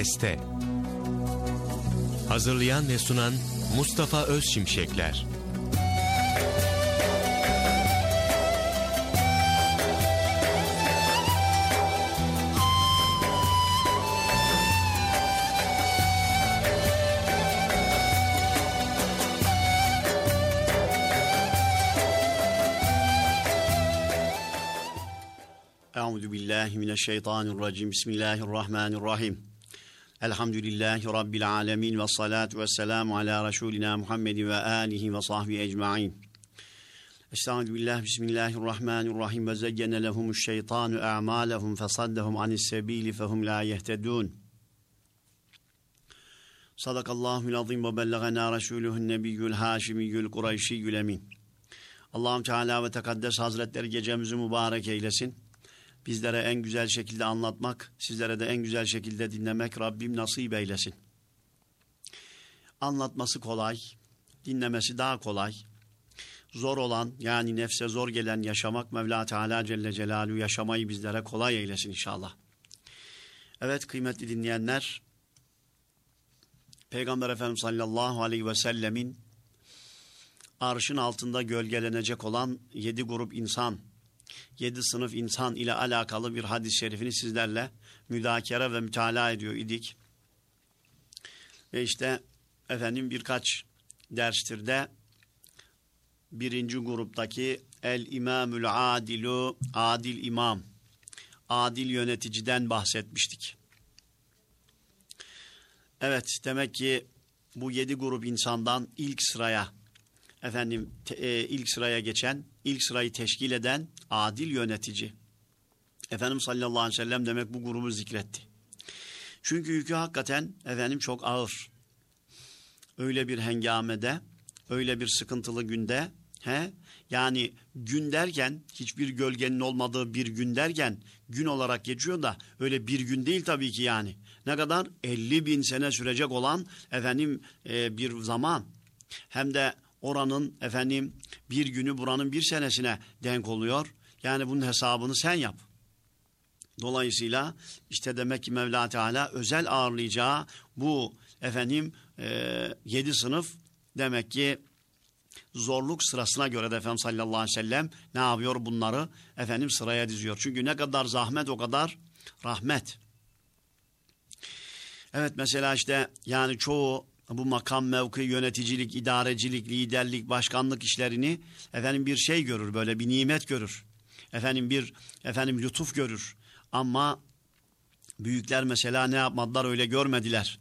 Beste Hazırlayan ve sunan Mustafa Özşimşekler Euzu billahi mineşşeytanirracim. Bismillahirrahmanirrahim. Elhamdülillahi rabbil alamin ve salatu vesselamu ala resulina Muhammed ve alihi ve sahbihi ecmaîn. Estaizu billah bismillahirrahmanirrahim ve zeyyene lehumuş şeytanu a'malehum fesaddehum anis sebili fehum la yehtedun. Sadakallahul azim ve bellagana resuluhun nebiyyül haşimiyyül kureyşiyyül emin. Allahum Teala ve Tekaddes Hazretleri gecemizi mübarek eylesin bizlere en güzel şekilde anlatmak, sizlere de en güzel şekilde dinlemek Rabbim nasip eylesin. Anlatması kolay, dinlemesi daha kolay. Zor olan yani nefse zor gelen yaşamak Mevla Teala Celle Celaluhu yaşamayı bizlere kolay eylesin inşallah. Evet kıymetli dinleyenler, Peygamber Efendimiz sallallahu aleyhi ve sellemin arşın altında gölgelenecek olan yedi grup insan yedi sınıf insan ile alakalı bir hadis-i şerifini sizlerle müdakere ve mütalaa ediyor idik. Ve işte efendim birkaç derstir de birinci gruptaki el imamül adilu adil imam adil yöneticiden bahsetmiştik. Evet demek ki bu yedi grup insandan ilk sıraya efendim te, e, ilk sıraya geçen, ilk sırayı teşkil eden adil yönetici. Efendim sallallahu aleyhi ve sellem demek bu grubu zikretti. Çünkü yükü hakikaten efendim çok ağır. Öyle bir hengamede, öyle bir sıkıntılı günde, he? Yani gün derken hiçbir gölgenin olmadığı bir gün derken gün olarak geçiyor da öyle bir gün değil tabii ki yani. Ne kadar? 50 bin sene sürecek olan efendim e, bir zaman. Hem de oranın efendim bir günü buranın bir senesine denk oluyor. Yani bunun hesabını sen yap. Dolayısıyla işte demek ki Mevla Teala özel ağırlayacağı bu efendim e, yedi sınıf demek ki zorluk sırasına göre de Efendimiz sallallahu aleyhi ve sellem ne yapıyor bunları efendim sıraya diziyor. Çünkü ne kadar zahmet o kadar rahmet. Evet mesela işte yani çoğu bu makam, mevki, yöneticilik, idarecilik, liderlik, başkanlık işlerini efendim bir şey görür böyle bir nimet görür. Efendim bir efendim lütuf görür. Ama büyükler mesela ne yapmadılar öyle görmediler.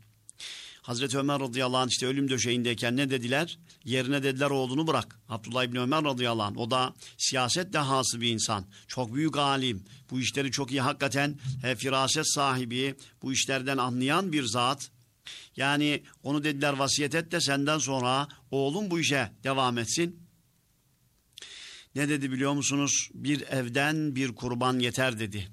Hazreti Ömer radıyallahu anh işte ölüm döşeğindeyken ne dediler? Yerine dediler oğlunu bırak. Abdullah İbni Ömer radıyallahu anh. O da siyaset dehası bir insan. Çok büyük alim. Bu işleri çok iyi hakikaten he, firaset sahibi. Bu işlerden anlayan bir zat. Yani onu dediler vasiyet et de senden sonra oğlum bu işe devam etsin. Ne dedi biliyor musunuz? Bir evden bir kurban yeter dedi.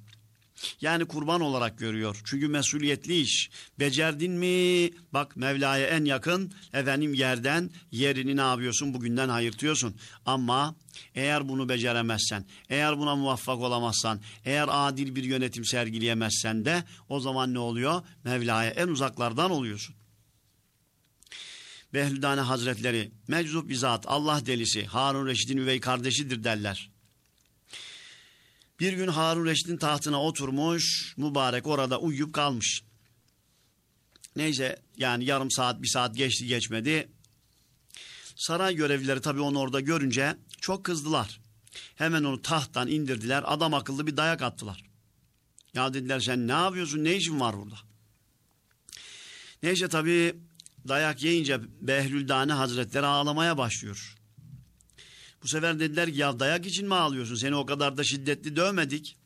Yani kurban olarak görüyor. Çünkü mesuliyetli iş. Becerdin mi? Bak Mevla'ya en yakın efendim yerden yerini ne yapıyorsun? Bugünden hayırtıyorsun. Ama eğer bunu beceremezsen, eğer buna muvaffak olamazsan, eğer adil bir yönetim sergileyemezsen de o zaman ne oluyor? Mevla'ya en uzaklardan oluyorsun. Behlüdane Hazretleri meczup bir zat Allah delisi Harun Reşit'in üvey kardeşidir derler. Bir gün Harun Reşit'in tahtına oturmuş mübarek orada uyuyup kalmış. Neyse yani yarım saat bir saat geçti geçmedi. Saray görevlileri tabii onu orada görünce çok kızdılar. Hemen onu tahttan indirdiler adam akıllı bir dayak attılar. Ya dediler sen ne yapıyorsun ne işin var burada? Neyse tabii dayak yiyince Behlüldane Hazretleri ağlamaya başlıyor. Bu sefer dediler ki ya dayak için mi ağlıyorsun? Seni o kadar da şiddetli dövmedik.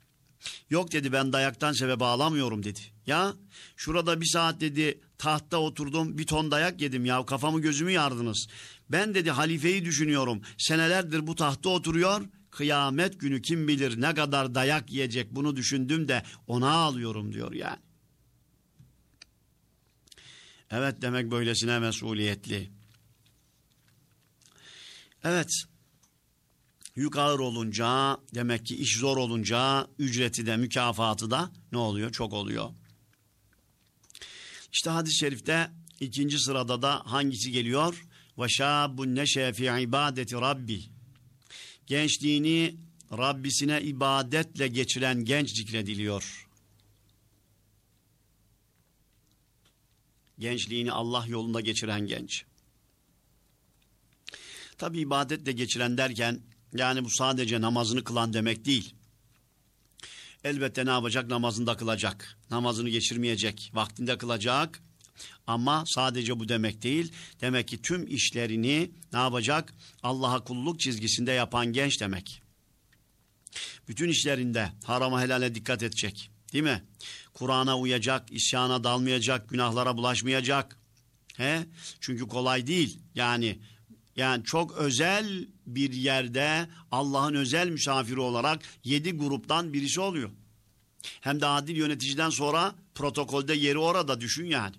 Yok dedi ben dayaktan sebep ağlamıyorum dedi. Ya şurada bir saat dedi tahtta oturdum bir ton dayak yedim ya kafamı gözümü yardınız. Ben dedi halifeyi düşünüyorum. Senelerdir bu tahtta oturuyor. Kıyamet günü kim bilir ne kadar dayak yiyecek bunu düşündüm de ona ağlıyorum diyor yani. Evet demek böylesine mesuliyetli. Evet. Yük ağır olunca demek ki iş zor olunca ücreti de mükafatı da ne oluyor? Çok oluyor. İşte hadis-i şerifte ikinci sırada da hangisi geliyor? Ve şâbun neşe fi ibadeti rabbi. Gençliğini Rabbisine ibadetle geçiren genç zikrediliyor. Gençliğini Allah yolunda geçiren genç. Tabi ibadetle geçiren derken yani bu sadece namazını kılan demek değil. Elbette ne yapacak? Namazında kılacak. Namazını geçirmeyecek. Vaktinde kılacak. Ama sadece bu demek değil. Demek ki tüm işlerini ne yapacak? Allah'a kulluk çizgisinde yapan genç demek. Bütün işlerinde harama helale dikkat edecek. Değil mi? Kur'an'a uyacak, isyana dalmayacak, günahlara bulaşmayacak. He? Çünkü kolay değil. Yani yani çok özel bir yerde Allah'ın özel misafiri olarak yedi gruptan birisi oluyor. Hem de adil yöneticiden sonra protokolde yeri orada düşün yani.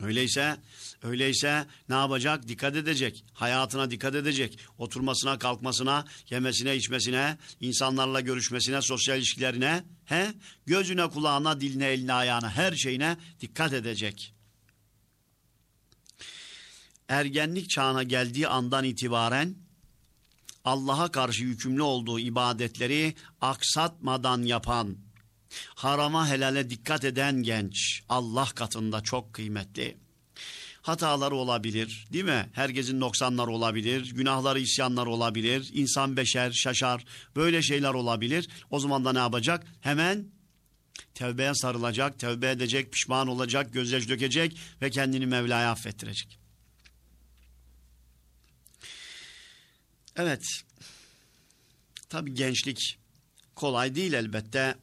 Öyleyse öyleyse ne yapacak? Dikkat edecek. Hayatına dikkat edecek. Oturmasına, kalkmasına, yemesine, içmesine, insanlarla görüşmesine, sosyal ilişkilerine, he? Gözüne, kulağına, diline, eline, ayağına, her şeyine dikkat edecek. Ergenlik çağına geldiği andan itibaren Allah'a karşı yükümlü olduğu ibadetleri aksatmadan yapan, harama helale dikkat eden genç Allah katında çok kıymetli. Hataları olabilir değil mi? Herkesin noksanları olabilir, günahları isyanlar olabilir, insan beşer, şaşar, böyle şeyler olabilir. O zaman da ne yapacak? Hemen tevbeye sarılacak, tevbe edecek, pişman olacak, gözyaş dökecek ve kendini Mevla'ya affettirecek. Evet, tabi gençlik kolay değil elbette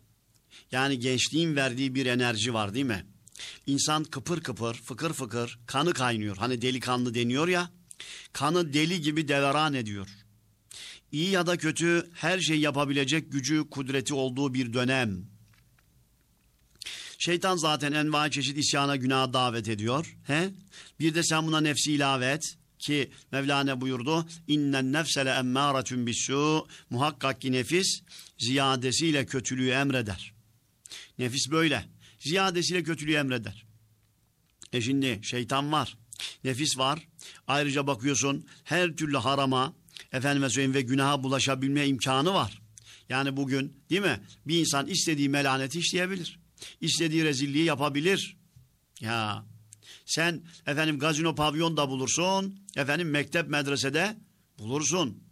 yani gençliğin verdiği bir enerji var değil mi? İnsan kıpır kıpır, fıkır fıkır, kanı kaynıyor. Hani delikanlı deniyor ya, kanı deli gibi deveran ediyor. İyi ya da kötü her şey yapabilecek gücü, kudreti olduğu bir dönem. Şeytan zaten enva çeşit isyana günaha davet ediyor. He? Bir de sen buna nefsi ilave et ki Mevlana buyurdu. İnnen nefsele emmâretun bissu muhakkak ki nefis ziyadesiyle kötülüğü emreder. Nefis böyle. Ziyadesiyle kötülüğü emreder. E şimdi şeytan var. Nefis var. Ayrıca bakıyorsun her türlü harama, efendime söyleyeyim ve günaha bulaşabilme imkanı var. Yani bugün değil mi? Bir insan istediği melaneti işleyebilir. İstediği rezilliği yapabilir. Ya sen efendim gazino pavyon da bulursun. Efendim mektep medresede bulursun.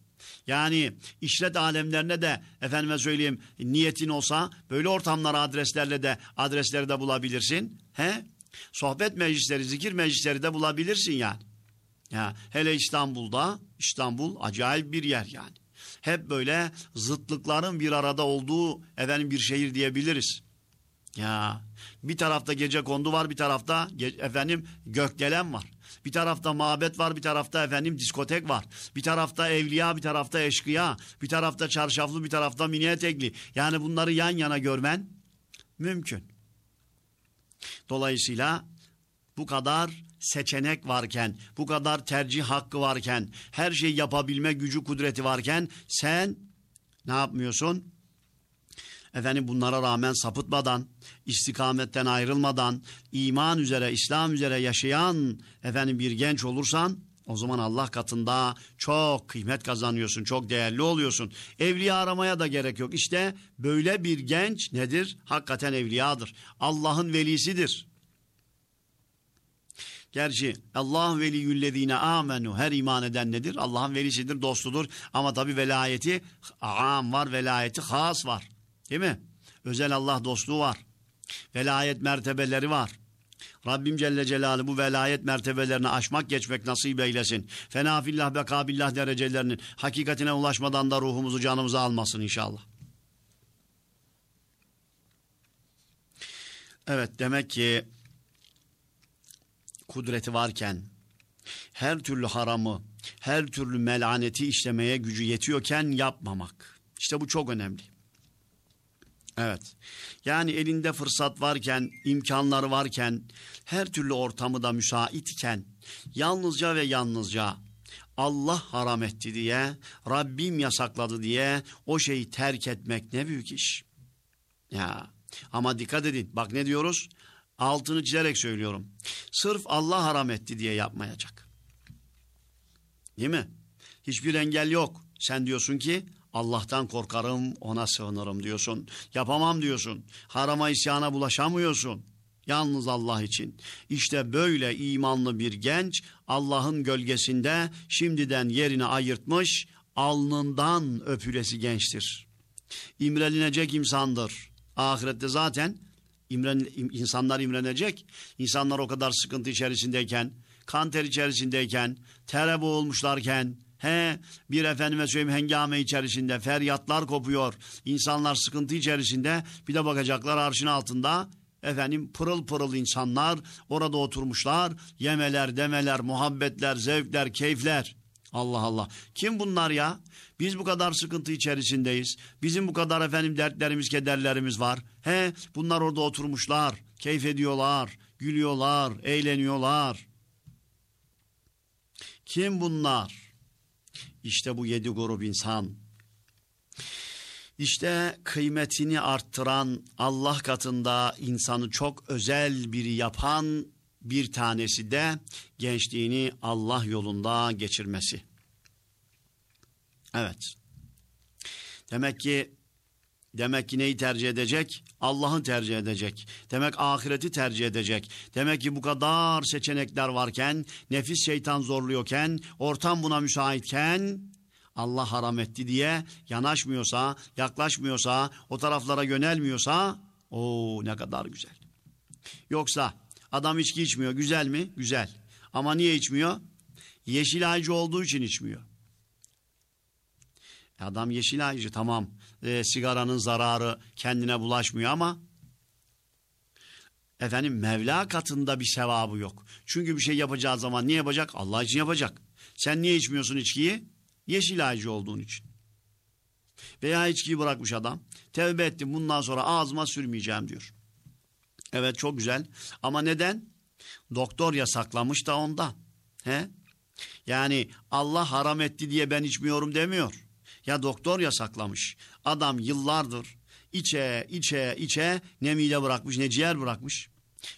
Yani işlet alemlerine de efendime söyleyeyim niyetin olsa böyle ortamlara adreslerle de adresleri de bulabilirsin. He? Sohbet meclisleri, zikir meclisleri de bulabilirsin yani. Ya hele İstanbul'da, İstanbul acayip bir yer yani. Hep böyle zıtlıkların bir arada olduğu efendim bir şehir diyebiliriz. Ya bir tarafta gece kondu var, bir tarafta efendim gökdelen var. Bir tarafta mabet var, bir tarafta efendim diskotek var. Bir tarafta evliya, bir tarafta eşkıya. Bir tarafta çarşaflı, bir tarafta mini etekli. Yani bunları yan yana görmen mümkün. Dolayısıyla bu kadar seçenek varken, bu kadar tercih hakkı varken, her şeyi yapabilme gücü, kudreti varken sen ne yapmıyorsun? efendim bunlara rağmen sapıtmadan, istikametten ayrılmadan, iman üzere, İslam üzere yaşayan efendim bir genç olursan o zaman Allah katında çok kıymet kazanıyorsun, çok değerli oluyorsun. Evliya aramaya da gerek yok. İşte böyle bir genç nedir? Hakikaten evliyadır. Allah'ın velisidir. Gerçi Allah veliyüllezine amenu her iman eden nedir? Allah'ın velisidir, dostudur. Ama tabi velayeti am var, velayeti has var. Değil mi? Özel Allah dostluğu var. Velayet mertebeleri var. Rabbim Celle Celaluhu bu velayet mertebelerini aşmak geçmek nasip eylesin. Fenafillah bekabillah derecelerinin hakikatine ulaşmadan da ruhumuzu canımıza almasın inşallah. Evet demek ki kudreti varken her türlü haramı, her türlü melaneti işlemeye gücü yetiyorken yapmamak. İşte bu çok önemli. Evet. Yani elinde fırsat varken, imkanları varken, her türlü ortamı da müsait iken, yalnızca ve yalnızca Allah haram etti diye, Rabbim yasakladı diye o şeyi terk etmek ne büyük iş. Ya ama dikkat edin. Bak ne diyoruz? Altını çizerek söylüyorum. Sırf Allah haram etti diye yapmayacak. Değil mi? Hiçbir engel yok. Sen diyorsun ki Allah'tan korkarım, ona sığınırım diyorsun. Yapamam diyorsun. Harama isyana bulaşamıyorsun. Yalnız Allah için. İşte böyle imanlı bir genç Allah'ın gölgesinde şimdiden yerini ayırtmış, alnından öpülesi gençtir. İmrelinecek insandır. Ahirette zaten imren, insanlar imrenecek. İnsanlar o kadar sıkıntı içerisindeyken, kanter içerisindeyken, tere boğulmuşlarken, he bir efendime söyleyeyim hengame içerisinde feryatlar kopuyor. İnsanlar sıkıntı içerisinde bir de bakacaklar arşın altında efendim pırıl pırıl insanlar orada oturmuşlar. Yemeler, demeler, muhabbetler, zevkler, keyifler. Allah Allah. Kim bunlar ya? Biz bu kadar sıkıntı içerisindeyiz. Bizim bu kadar efendim dertlerimiz, kederlerimiz var. He, bunlar orada oturmuşlar, keyif ediyorlar, gülüyorlar, eğleniyorlar. Kim bunlar? İşte bu yedi grup insan. İşte kıymetini arttıran Allah katında insanı çok özel biri yapan bir tanesi de gençliğini Allah yolunda geçirmesi. Evet. Demek ki demek ki neyi tercih edecek? Allah'ı tercih edecek. Demek ahireti tercih edecek. Demek ki bu kadar seçenekler varken, nefis şeytan zorluyorken, ortam buna müsaitken Allah haram etti diye yanaşmıyorsa, yaklaşmıyorsa, o taraflara yönelmiyorsa o ne kadar güzel. Yoksa adam içki içmiyor. Güzel mi? Güzel. Ama niye içmiyor? Yeşil aycı olduğu için içmiyor. Adam yeşil aycı tamam. E, sigaranın zararı kendine bulaşmıyor ama efendim Mevla katında bir sevabı yok. Çünkü bir şey yapacağı zaman niye yapacak? Allah için yapacak. Sen niye içmiyorsun içkiyi? Yeşil aycı olduğun için. Veya içkiyi bırakmış adam. Tevbe ettim bundan sonra ağzıma sürmeyeceğim diyor. Evet çok güzel. Ama neden? Doktor yasaklamış da ondan. He? Yani Allah haram etti diye ben içmiyorum demiyor. Ya doktor yasaklamış. Adam yıllardır içe içe içe ne mide bırakmış ne ciğer bırakmış.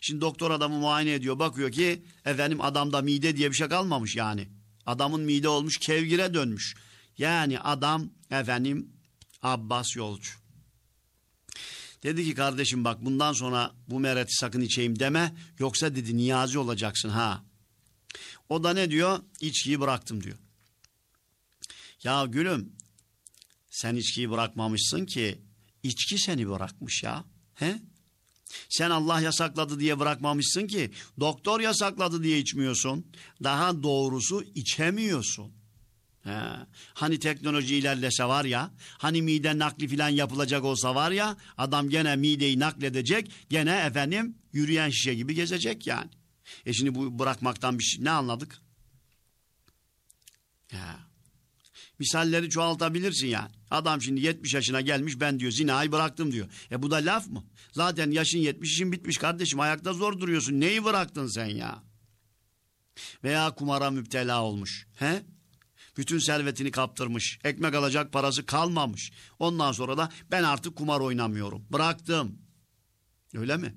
Şimdi doktor adamı muayene ediyor bakıyor ki efendim adamda mide diye bir şey kalmamış yani. Adamın mide olmuş kevgire dönmüş. Yani adam efendim Abbas yolcu. Dedi ki kardeşim bak bundan sonra bu mereti sakın içeyim deme. Yoksa dedi niyazi olacaksın ha. O da ne diyor? İçkiyi bıraktım diyor. Ya gülüm sen içkiyi bırakmamışsın ki içki seni bırakmış ya. He? Sen Allah yasakladı diye bırakmamışsın ki doktor yasakladı diye içmiyorsun. Daha doğrusu içemiyorsun. He. Hani teknoloji ilerlese var ya, hani mide nakli falan yapılacak olsa var ya, adam gene mideyi nakledecek, gene efendim yürüyen şişe gibi gezecek yani. E şimdi bu bırakmaktan bir şey ne anladık? Ya. Misalleri çoğaltabilirsin yani. Adam şimdi 70 yaşına gelmiş ben diyor zinayı bıraktım diyor. E bu da laf mı? Zaten yaşın 70 işin bitmiş kardeşim ayakta zor duruyorsun. Neyi bıraktın sen ya? Veya kumara müptela olmuş. He? Bütün servetini kaptırmış. Ekmek alacak parası kalmamış. Ondan sonra da ben artık kumar oynamıyorum. Bıraktım. Öyle mi?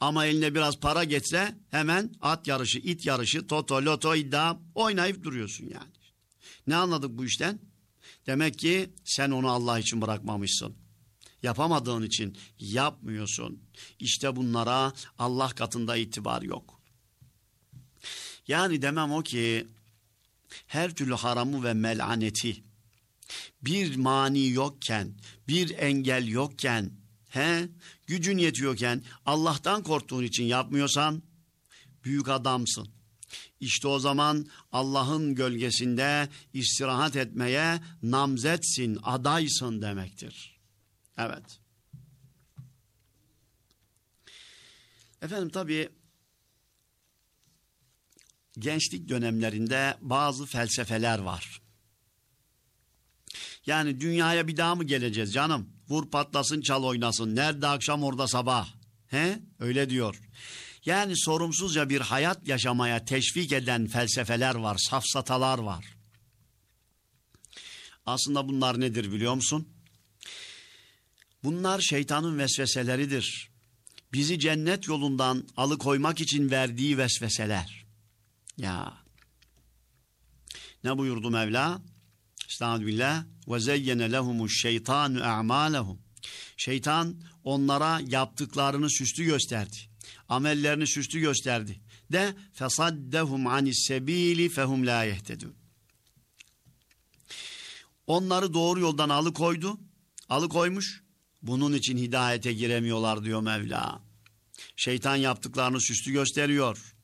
Ama eline biraz para geçse hemen at yarışı, it yarışı, toto, loto, iddia oynayıp duruyorsun yani. Ne anladık bu işten? Demek ki sen onu Allah için bırakmamışsın. Yapamadığın için yapmıyorsun. İşte bunlara Allah katında itibar yok. Yani demem o ki her türlü haramı ve melaneti bir mani yokken, bir engel yokken, he, gücün yetiyorken Allah'tan korktuğun için yapmıyorsan büyük adamsın. İşte o zaman Allah'ın gölgesinde istirahat etmeye namzetsin, adaysın demektir. Evet. Efendim tabii gençlik dönemlerinde bazı felsefeler var. Yani dünyaya bir daha mı geleceğiz canım? Vur patlasın çal oynasın. Nerede akşam orada sabah. He? Öyle diyor. Yani sorumsuzca bir hayat yaşamaya teşvik eden felsefeler var, safsatalar var. Aslında bunlar nedir biliyor musun? Bunlar şeytanın vesveseleridir. bizi cennet yolundan alıkoymak için verdiği vesveseler. Ya ne buyurdu Mevla? Estağfirullah. Ve zeyyene lehumuş şeytanu a'malehum. Şeytan onlara yaptıklarını süslü gösterdi. Amellerini süslü gösterdi. De fesaddehum anis sebili fehum la yehtedun. Onları doğru yoldan alıkoydu. Alıkoymuş. Bunun için hidayete giremiyorlar diyor Mevla. Şeytan yaptıklarını süslü gösteriyor.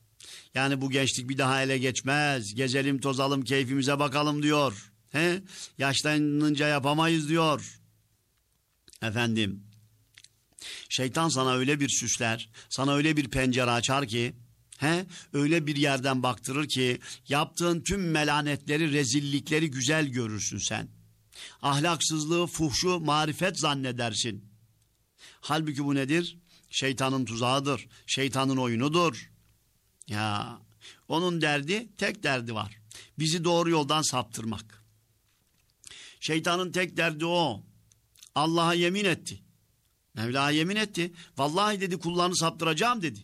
Yani bu gençlik bir daha ele geçmez. Gezelim tozalım keyfimize bakalım diyor. He? Yaşlanınca yapamayız diyor. Efendim. Şeytan sana öyle bir süsler, sana öyle bir pencere açar ki, he? Öyle bir yerden baktırır ki yaptığın tüm melanetleri, rezillikleri güzel görürsün sen. Ahlaksızlığı, fuhşu, marifet zannedersin. Halbuki bu nedir? Şeytanın tuzağıdır. Şeytanın oyunudur. Ya onun derdi tek derdi var. Bizi doğru yoldan saptırmak. Şeytanın tek derdi o. Allah'a yemin etti. Mevla yemin etti. Vallahi dedi kullarını saptıracağım dedi.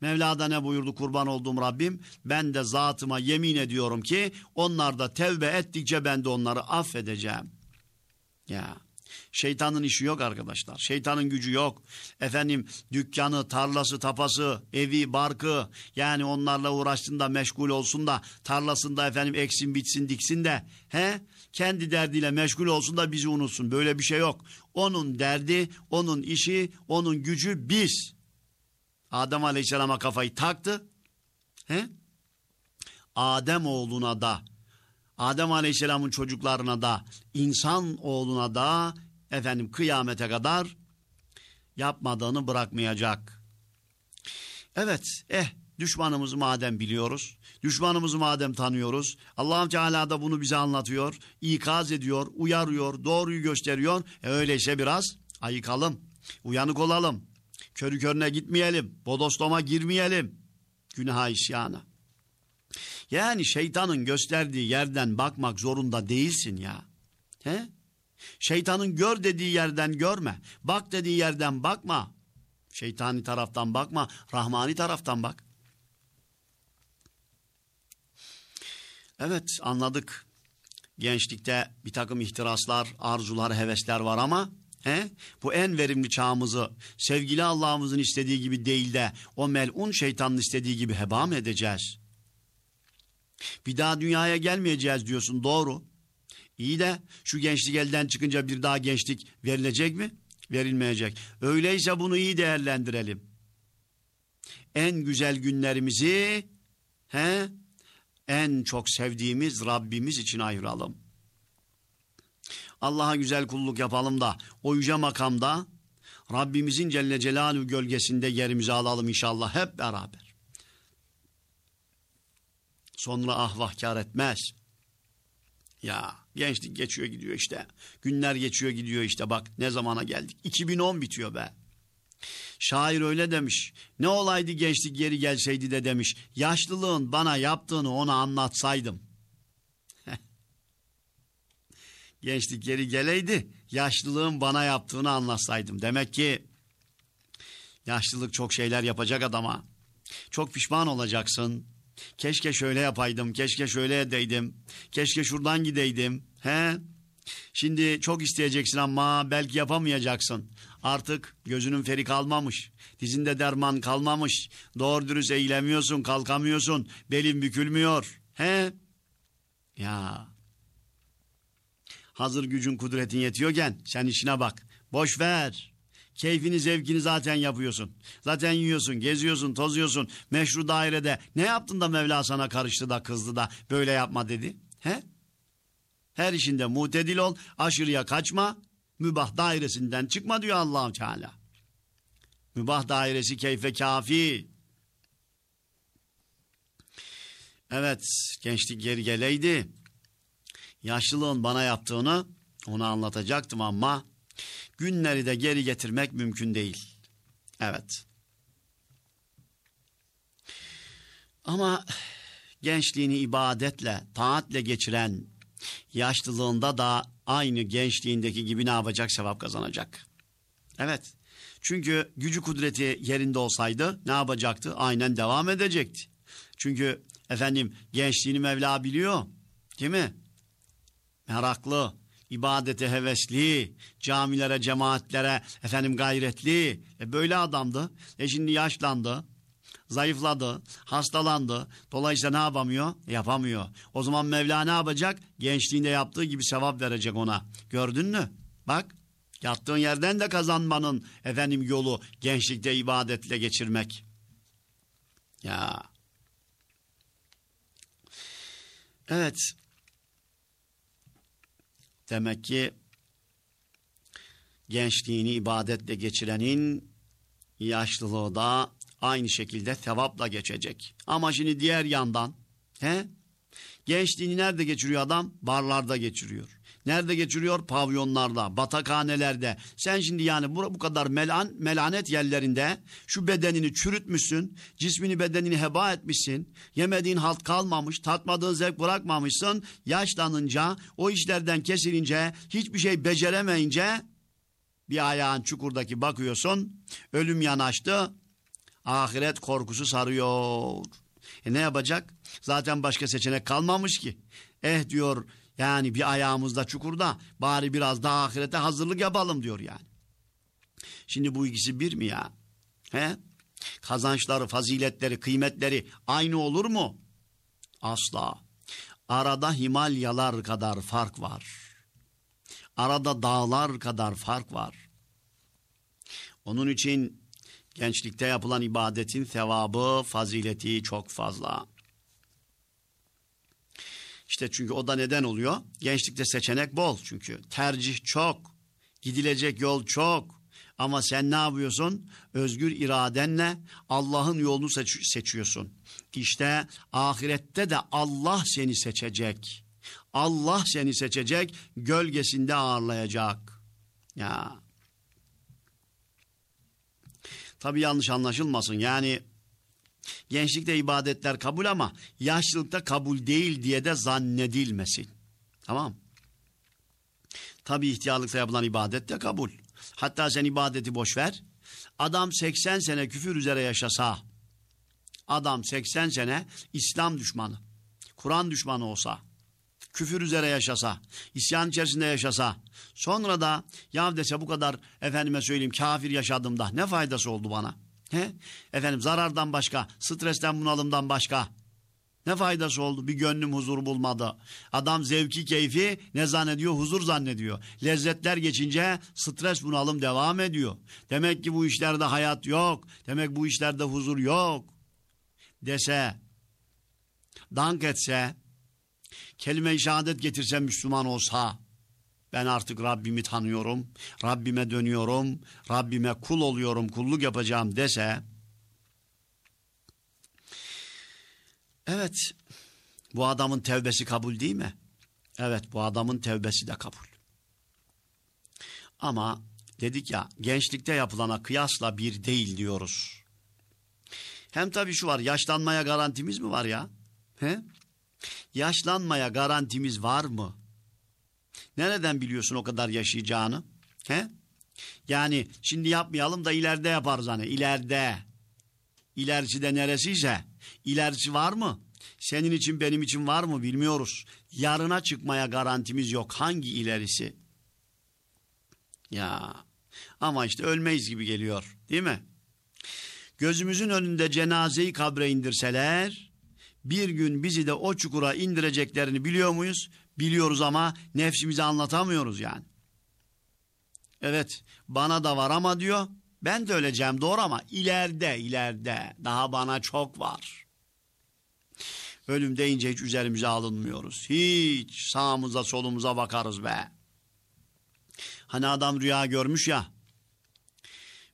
Mevla da ne buyurdu kurban olduğum Rabbim? Ben de zatıma yemin ediyorum ki onlar da tevbe ettikçe ben de onları affedeceğim. Ya şeytanın işi yok arkadaşlar. Şeytanın gücü yok. Efendim dükkanı, tarlası, tapası, evi, barkı yani onlarla uğraşsın da meşgul olsun da tarlasında efendim eksin bitsin diksin de he kendi derdiyle meşgul olsun da bizi unutsun. Böyle bir şey yok. Onun derdi, onun işi, onun gücü biz. Adem Aleyhisselam'a kafayı taktı. He? Adem oğluna da, Adem Aleyhisselam'ın çocuklarına da, insan oğluna da efendim kıyamete kadar yapmadığını bırakmayacak. Evet, eh düşmanımızı madem biliyoruz, düşmanımızı madem tanıyoruz, allah Teala da bunu bize anlatıyor, ikaz ediyor, uyarıyor, doğruyu gösteriyor. E öyleyse biraz ayıkalım, uyanık olalım, körü körüne gitmeyelim, bodoslama girmeyelim, günaha isyana. Yani şeytanın gösterdiği yerden bakmak zorunda değilsin ya. He? Şeytanın gör dediği yerden görme. Bak dediği yerden bakma. Şeytani taraftan bakma. Rahmani taraftan bak. Evet anladık. Gençlikte bir takım ihtiraslar, arzular, hevesler var ama he, bu en verimli çağımızı sevgili Allah'ımızın istediği gibi değil de o melun şeytanın istediği gibi heba mı edeceğiz? Bir daha dünyaya gelmeyeceğiz diyorsun doğru. İyi de şu gençlik elden çıkınca bir daha gençlik verilecek mi? Verilmeyecek. Öyleyse bunu iyi değerlendirelim. En güzel günlerimizi he, en çok sevdiğimiz Rabbimiz için ayıralım. Allah'a güzel kulluk yapalım da o yüce makamda Rabbimizin Celle Celaluhu gölgesinde yerimizi alalım inşallah hep beraber. Sonra ahvahkar etmez. Ya gençlik geçiyor gidiyor işte. Günler geçiyor gidiyor işte bak ne zamana geldik. 2010 bitiyor be. Şair öyle demiş. Ne olaydı gençlik geri gelseydi de demiş. Yaşlılığın bana yaptığını ona anlatsaydım. gençlik geri geleydi. Yaşlılığın bana yaptığını anlatsaydım. Demek ki yaşlılık çok şeyler yapacak adama. Çok pişman olacaksın. Keşke şöyle yapaydım, keşke şöyle edeydim, keşke şuradan gideydim. He? Şimdi çok isteyeceksin ama belki yapamayacaksın. Artık gözünün feri kalmamış, dizinde derman kalmamış, doğru dürüst eğilemiyorsun, kalkamıyorsun, belin bükülmüyor. He? Ya. Hazır gücün kudretin yetiyorken sen işine bak. Boş ver. Keyfini zevkini zaten yapıyorsun. Zaten yiyorsun, geziyorsun, tozuyorsun. Meşru dairede ne yaptın da Mevla sana karıştı da kızdı da böyle yapma dedi. He? Her işinde mutedil ol, aşırıya kaçma, mübah dairesinden çıkma diyor allah Teala. Mübah dairesi keyfe kafi. Evet, gençlik geri geleydi. Yaşlılığın bana yaptığını ona anlatacaktım ama günleri de geri getirmek mümkün değil. Evet. Ama gençliğini ibadetle, taatle geçiren, yaşlılığında da aynı gençliğindeki gibi ne yapacak? Sevap kazanacak. Evet. Çünkü gücü kudreti yerinde olsaydı ne yapacaktı? Aynen devam edecekti. Çünkü efendim gençliğini Mevla biliyor. Değil mi? Meraklı, ibadete hevesli, camilere, cemaatlere efendim gayretli. E böyle adamdı. E şimdi yaşlandı, zayıfladı, hastalandı. Dolayısıyla ne yapamıyor? Yapamıyor. O zaman Mevla ne yapacak? Gençliğinde yaptığı gibi sevap verecek ona. Gördün mü? Bak yattığın yerden de kazanmanın efendim yolu gençlikte ibadetle geçirmek. Ya. Evet. Demek ki gençliğini ibadetle geçirenin yaşlılığı da aynı şekilde sevapla geçecek. Ama şimdi diğer yandan he? Gençliğini nerede geçiriyor adam? Barlarda geçiriyor. Nerede geçiriyor? Pavyonlarda, batakhanelerde. Sen şimdi yani bu, bu kadar melan, melanet yerlerinde şu bedenini çürütmüşsün, cismini bedenini heba etmişsin, yemediğin halt kalmamış, tatmadığın zevk bırakmamışsın, yaşlanınca, o işlerden kesilince, hiçbir şey beceremeyince bir ayağın çukurdaki bakıyorsun, ölüm yanaştı, ahiret korkusu sarıyor. E ne yapacak? Zaten başka seçenek kalmamış ki. Eh diyor yani bir ayağımızda çukurda bari biraz daha ahirete hazırlık yapalım diyor yani. Şimdi bu ikisi bir mi ya? He? Kazançları, faziletleri, kıymetleri aynı olur mu? Asla. Arada Himalyalar kadar fark var. Arada dağlar kadar fark var. Onun için gençlikte yapılan ibadetin sevabı, fazileti çok fazla. İşte çünkü o da neden oluyor? Gençlikte seçenek bol çünkü. Tercih çok. Gidilecek yol çok. Ama sen ne yapıyorsun? Özgür iradenle Allah'ın yolunu seç seçiyorsun. İşte ahirette de Allah seni seçecek. Allah seni seçecek, gölgesinde ağırlayacak. Ya. Tabii yanlış anlaşılmasın. Yani Gençlikte ibadetler kabul ama yaşlılıkta kabul değil diye de zannedilmesin. Tamam Tabi ihtiyarlıkta yapılan ibadet de kabul. Hatta sen ibadeti boş ver. Adam 80 sene küfür üzere yaşasa, adam 80 sene İslam düşmanı, Kur'an düşmanı olsa, küfür üzere yaşasa, isyan içerisinde yaşasa, sonra da ya dese bu kadar efendime söyleyeyim kafir yaşadım da ne faydası oldu bana?'' He? Efendim zarardan başka, stresten bunalımdan başka. Ne faydası oldu? Bir gönlüm huzur bulmadı. Adam zevki keyfi ne zannediyor? Huzur zannediyor. Lezzetler geçince stres bunalım devam ediyor. Demek ki bu işlerde hayat yok. Demek bu işlerde huzur yok. Dese, dank etse, kelime-i şehadet getirse Müslüman olsa, ben artık Rabbimi tanıyorum, Rabbime dönüyorum, Rabbime kul oluyorum, kulluk yapacağım dese, evet, bu adamın tevbesi kabul değil mi? Evet, bu adamın tevbesi de kabul. Ama dedik ya, gençlikte yapılana kıyasla bir değil diyoruz. Hem tabii şu var, yaşlanmaya garantimiz mi var ya? He? Yaşlanmaya garantimiz var mı? Nereden biliyorsun o kadar yaşayacağını? He? Yani şimdi yapmayalım da ileride yaparız hani ileride. İlerisi de neresiyse ilerisi var mı? Senin için benim için var mı bilmiyoruz. Yarına çıkmaya garantimiz yok. Hangi ilerisi? Ya ama işte ölmeyiz gibi geliyor değil mi? Gözümüzün önünde cenazeyi kabre indirseler bir gün bizi de o çukura indireceklerini biliyor muyuz? Biliyoruz ama nefsimize anlatamıyoruz yani. Evet bana da var ama diyor ben de öleceğim doğru ama ileride ileride daha bana çok var. Ölüm deyince hiç üzerimize alınmıyoruz. Hiç sağımıza solumuza bakarız be. Hani adam rüya görmüş ya.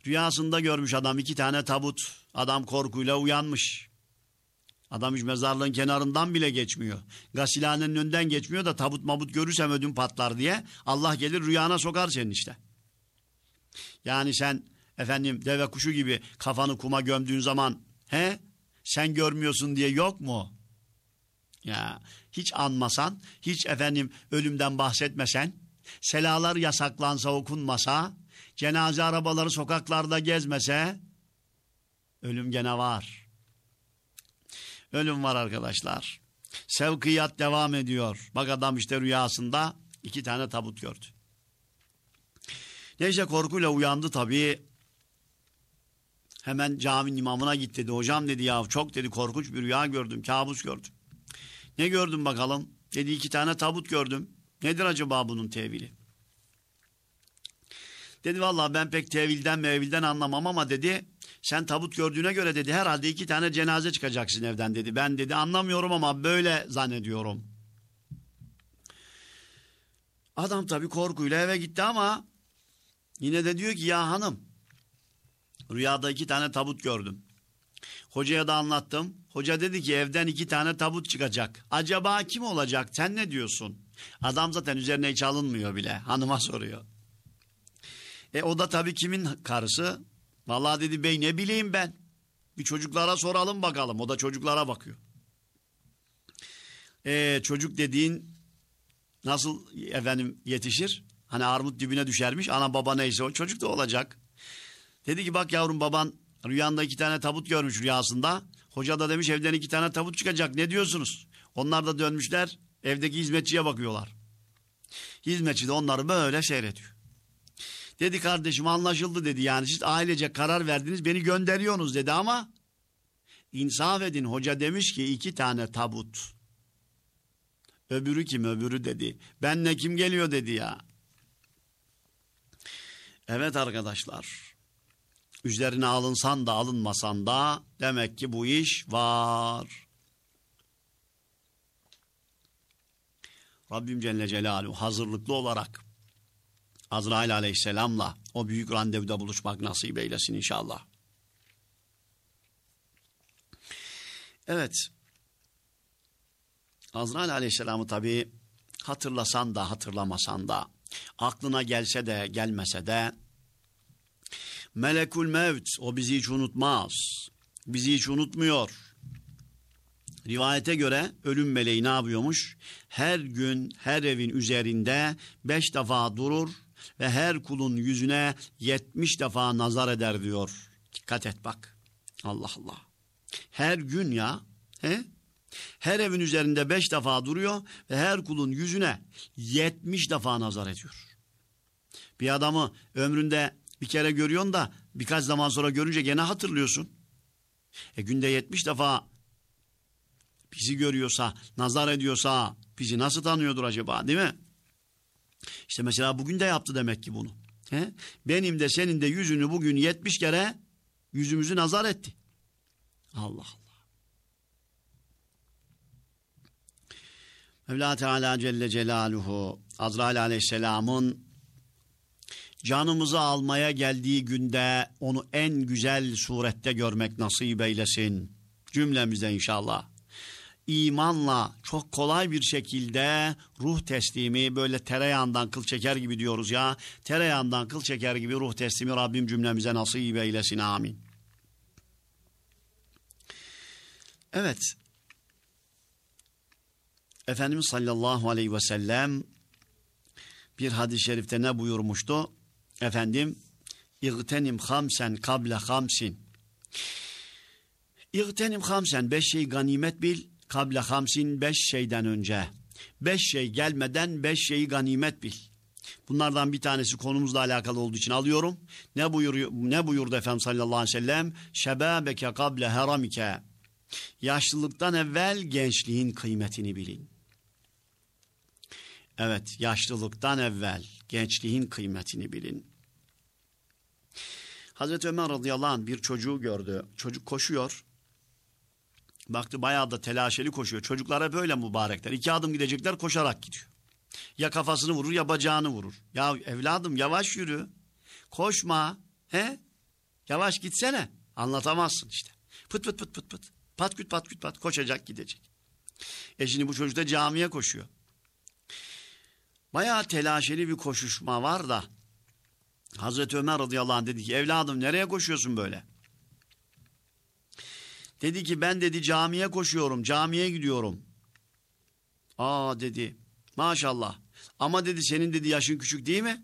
Rüyasında görmüş adam iki tane tabut. Adam korkuyla uyanmış. Adam hiç mezarlığın kenarından bile geçmiyor. Gasilanenin önünden geçmiyor da tabut mabut görürsem ödüm patlar diye Allah gelir rüyana sokar senin işte. Yani sen efendim deve kuşu gibi kafanı kuma gömdüğün zaman he sen görmüyorsun diye yok mu? Ya hiç anmasan, hiç efendim ölümden bahsetmesen, selalar yasaklansa okunmasa, cenaze arabaları sokaklarda gezmese ölüm gene var. Ölüm var arkadaşlar. Sevkiyat devam ediyor. Bak adam işte rüyasında iki tane tabut gördü. Neyse korkuyla uyandı tabii. Hemen caminin imamına git dedi. Hocam dedi ya çok dedi korkunç bir rüya gördüm. Kabus gördüm. Ne gördüm bakalım? Dedi iki tane tabut gördüm. Nedir acaba bunun tevili? Dedi vallahi ben pek tevilden mevilden anlamam ama dedi sen tabut gördüğüne göre dedi herhalde iki tane cenaze çıkacaksın evden dedi. Ben dedi anlamıyorum ama böyle zannediyorum. Adam tabii korkuyla eve gitti ama yine de diyor ki ya hanım rüyada iki tane tabut gördüm. Hocaya da anlattım. Hoca dedi ki evden iki tane tabut çıkacak. Acaba kim olacak? Sen ne diyorsun? Adam zaten üzerine hiç alınmıyor bile. Hanıma soruyor. E o da tabii kimin karısı? Vallahi dedi bey ne bileyim ben. Bir çocuklara soralım bakalım. O da çocuklara bakıyor. E, çocuk dediğin nasıl efendim yetişir? Hani armut dibine düşermiş. Ana baba neyse o çocuk da olacak. Dedi ki bak yavrum baban rüyanda iki tane tabut görmüş rüyasında. Hoca da demiş evden iki tane tabut çıkacak ne diyorsunuz? Onlar da dönmüşler evdeki hizmetçiye bakıyorlar. Hizmetçi de onları böyle seyrediyor. Dedi kardeşim anlaşıldı dedi yani siz ailece karar verdiniz beni gönderiyorsunuz dedi ama insaf edin hoca demiş ki iki tane tabut. Öbürü kim öbürü dedi. Benle kim geliyor dedi ya. Evet arkadaşlar. Üzerine alınsan da alınmasan da demek ki bu iş var. Rabbim Celle Celaluhu hazırlıklı olarak Azrail Aleyhisselam'la o büyük randevuda buluşmak nasip eylesin inşallah. Evet. Azrail Aleyhisselam'ı tabi hatırlasan da hatırlamasan da aklına gelse de gelmese de Melekul Mevt o bizi hiç unutmaz. Bizi hiç unutmuyor. Rivayete göre ölüm meleği ne yapıyormuş? Her gün her evin üzerinde beş defa durur ve her kulun yüzüne yetmiş defa nazar eder diyor. Dikkat et bak. Allah Allah. Her gün ya. He? Her evin üzerinde beş defa duruyor ve her kulun yüzüne yetmiş defa nazar ediyor. Bir adamı ömründe bir kere görüyorsun da birkaç zaman sonra görünce gene hatırlıyorsun. E günde yetmiş defa bizi görüyorsa, nazar ediyorsa bizi nasıl tanıyordur acaba değil mi? İşte mesela bugün de yaptı demek ki bunu. He? Benim de senin de yüzünü bugün yetmiş kere yüzümüzü nazar etti. Allah Allah. Mevla Teala Celle Celaluhu Azrail Aleyhisselam'ın canımızı almaya geldiği günde onu en güzel surette görmek nasip eylesin. Cümlemize inşallah. İmanla çok kolay bir şekilde ruh teslimi böyle tereyağından kıl çeker gibi diyoruz ya. Tereyağından kıl çeker gibi ruh teslimi Rabbim cümlemize nasip eylesin amin. Evet. Efendimiz sallallahu aleyhi ve sellem bir hadis-i şerifte ne buyurmuştu? Efendim, İğtenim hamsen kable hamsin. İğtenim hamsen, beş şey ganimet bil, kable hamsin, beş şeyden önce. Beş şey gelmeden beş şeyi ganimet bil. Bunlardan bir tanesi konumuzla alakalı olduğu için alıyorum. Ne buyuruyor, ne buyurdu Efendimiz sallallahu aleyhi ve sellem? Şebabeke kable haramike. Yaşlılıktan evvel gençliğin kıymetini bilin. Evet, yaşlılıktan evvel gençliğin kıymetini bilin. Hazreti Ömer radıyallahu anh bir çocuğu gördü. Çocuk koşuyor. Baktı bayağı da telaşeli koşuyor. Çocuklara böyle mübarekler. İki adım gidecekler koşarak gidiyor. Ya kafasını vurur ya bacağını vurur. Ya evladım yavaş yürü. Koşma. He? Yavaş gitsene. Anlatamazsın işte. Pıt pıt pıt pıt pıt. Pat küt pat küt pat koşacak gidecek. E şimdi bu çocuk da camiye koşuyor. Bayağı telaşeli bir koşuşma var da Hazreti Ömer radıyallahu anh dedi ki evladım nereye koşuyorsun böyle? Dedi ki ben dedi camiye koşuyorum camiye gidiyorum. Aa dedi maşallah ama dedi senin dedi yaşın küçük değil mi?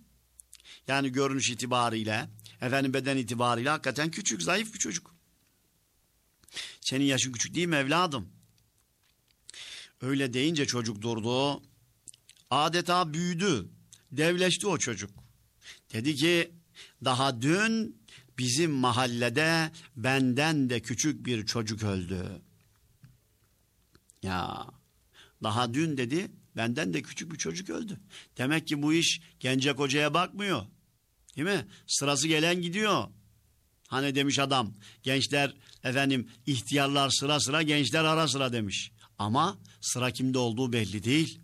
Yani görünüş itibariyle, efendim beden itibariyle hakikaten küçük, zayıf bir çocuk. Senin yaşın küçük değil mi evladım? Öyle deyince çocuk durdu. Adeta büyüdü. Devleşti o çocuk. Dedi ki daha dün bizim mahallede benden de küçük bir çocuk öldü. Ya daha dün dedi benden de küçük bir çocuk öldü. Demek ki bu iş gence kocaya bakmıyor. Değil mi? Sırası gelen gidiyor. Hani demiş adam gençler efendim ihtiyarlar sıra sıra gençler ara sıra demiş. Ama sıra kimde olduğu belli değil.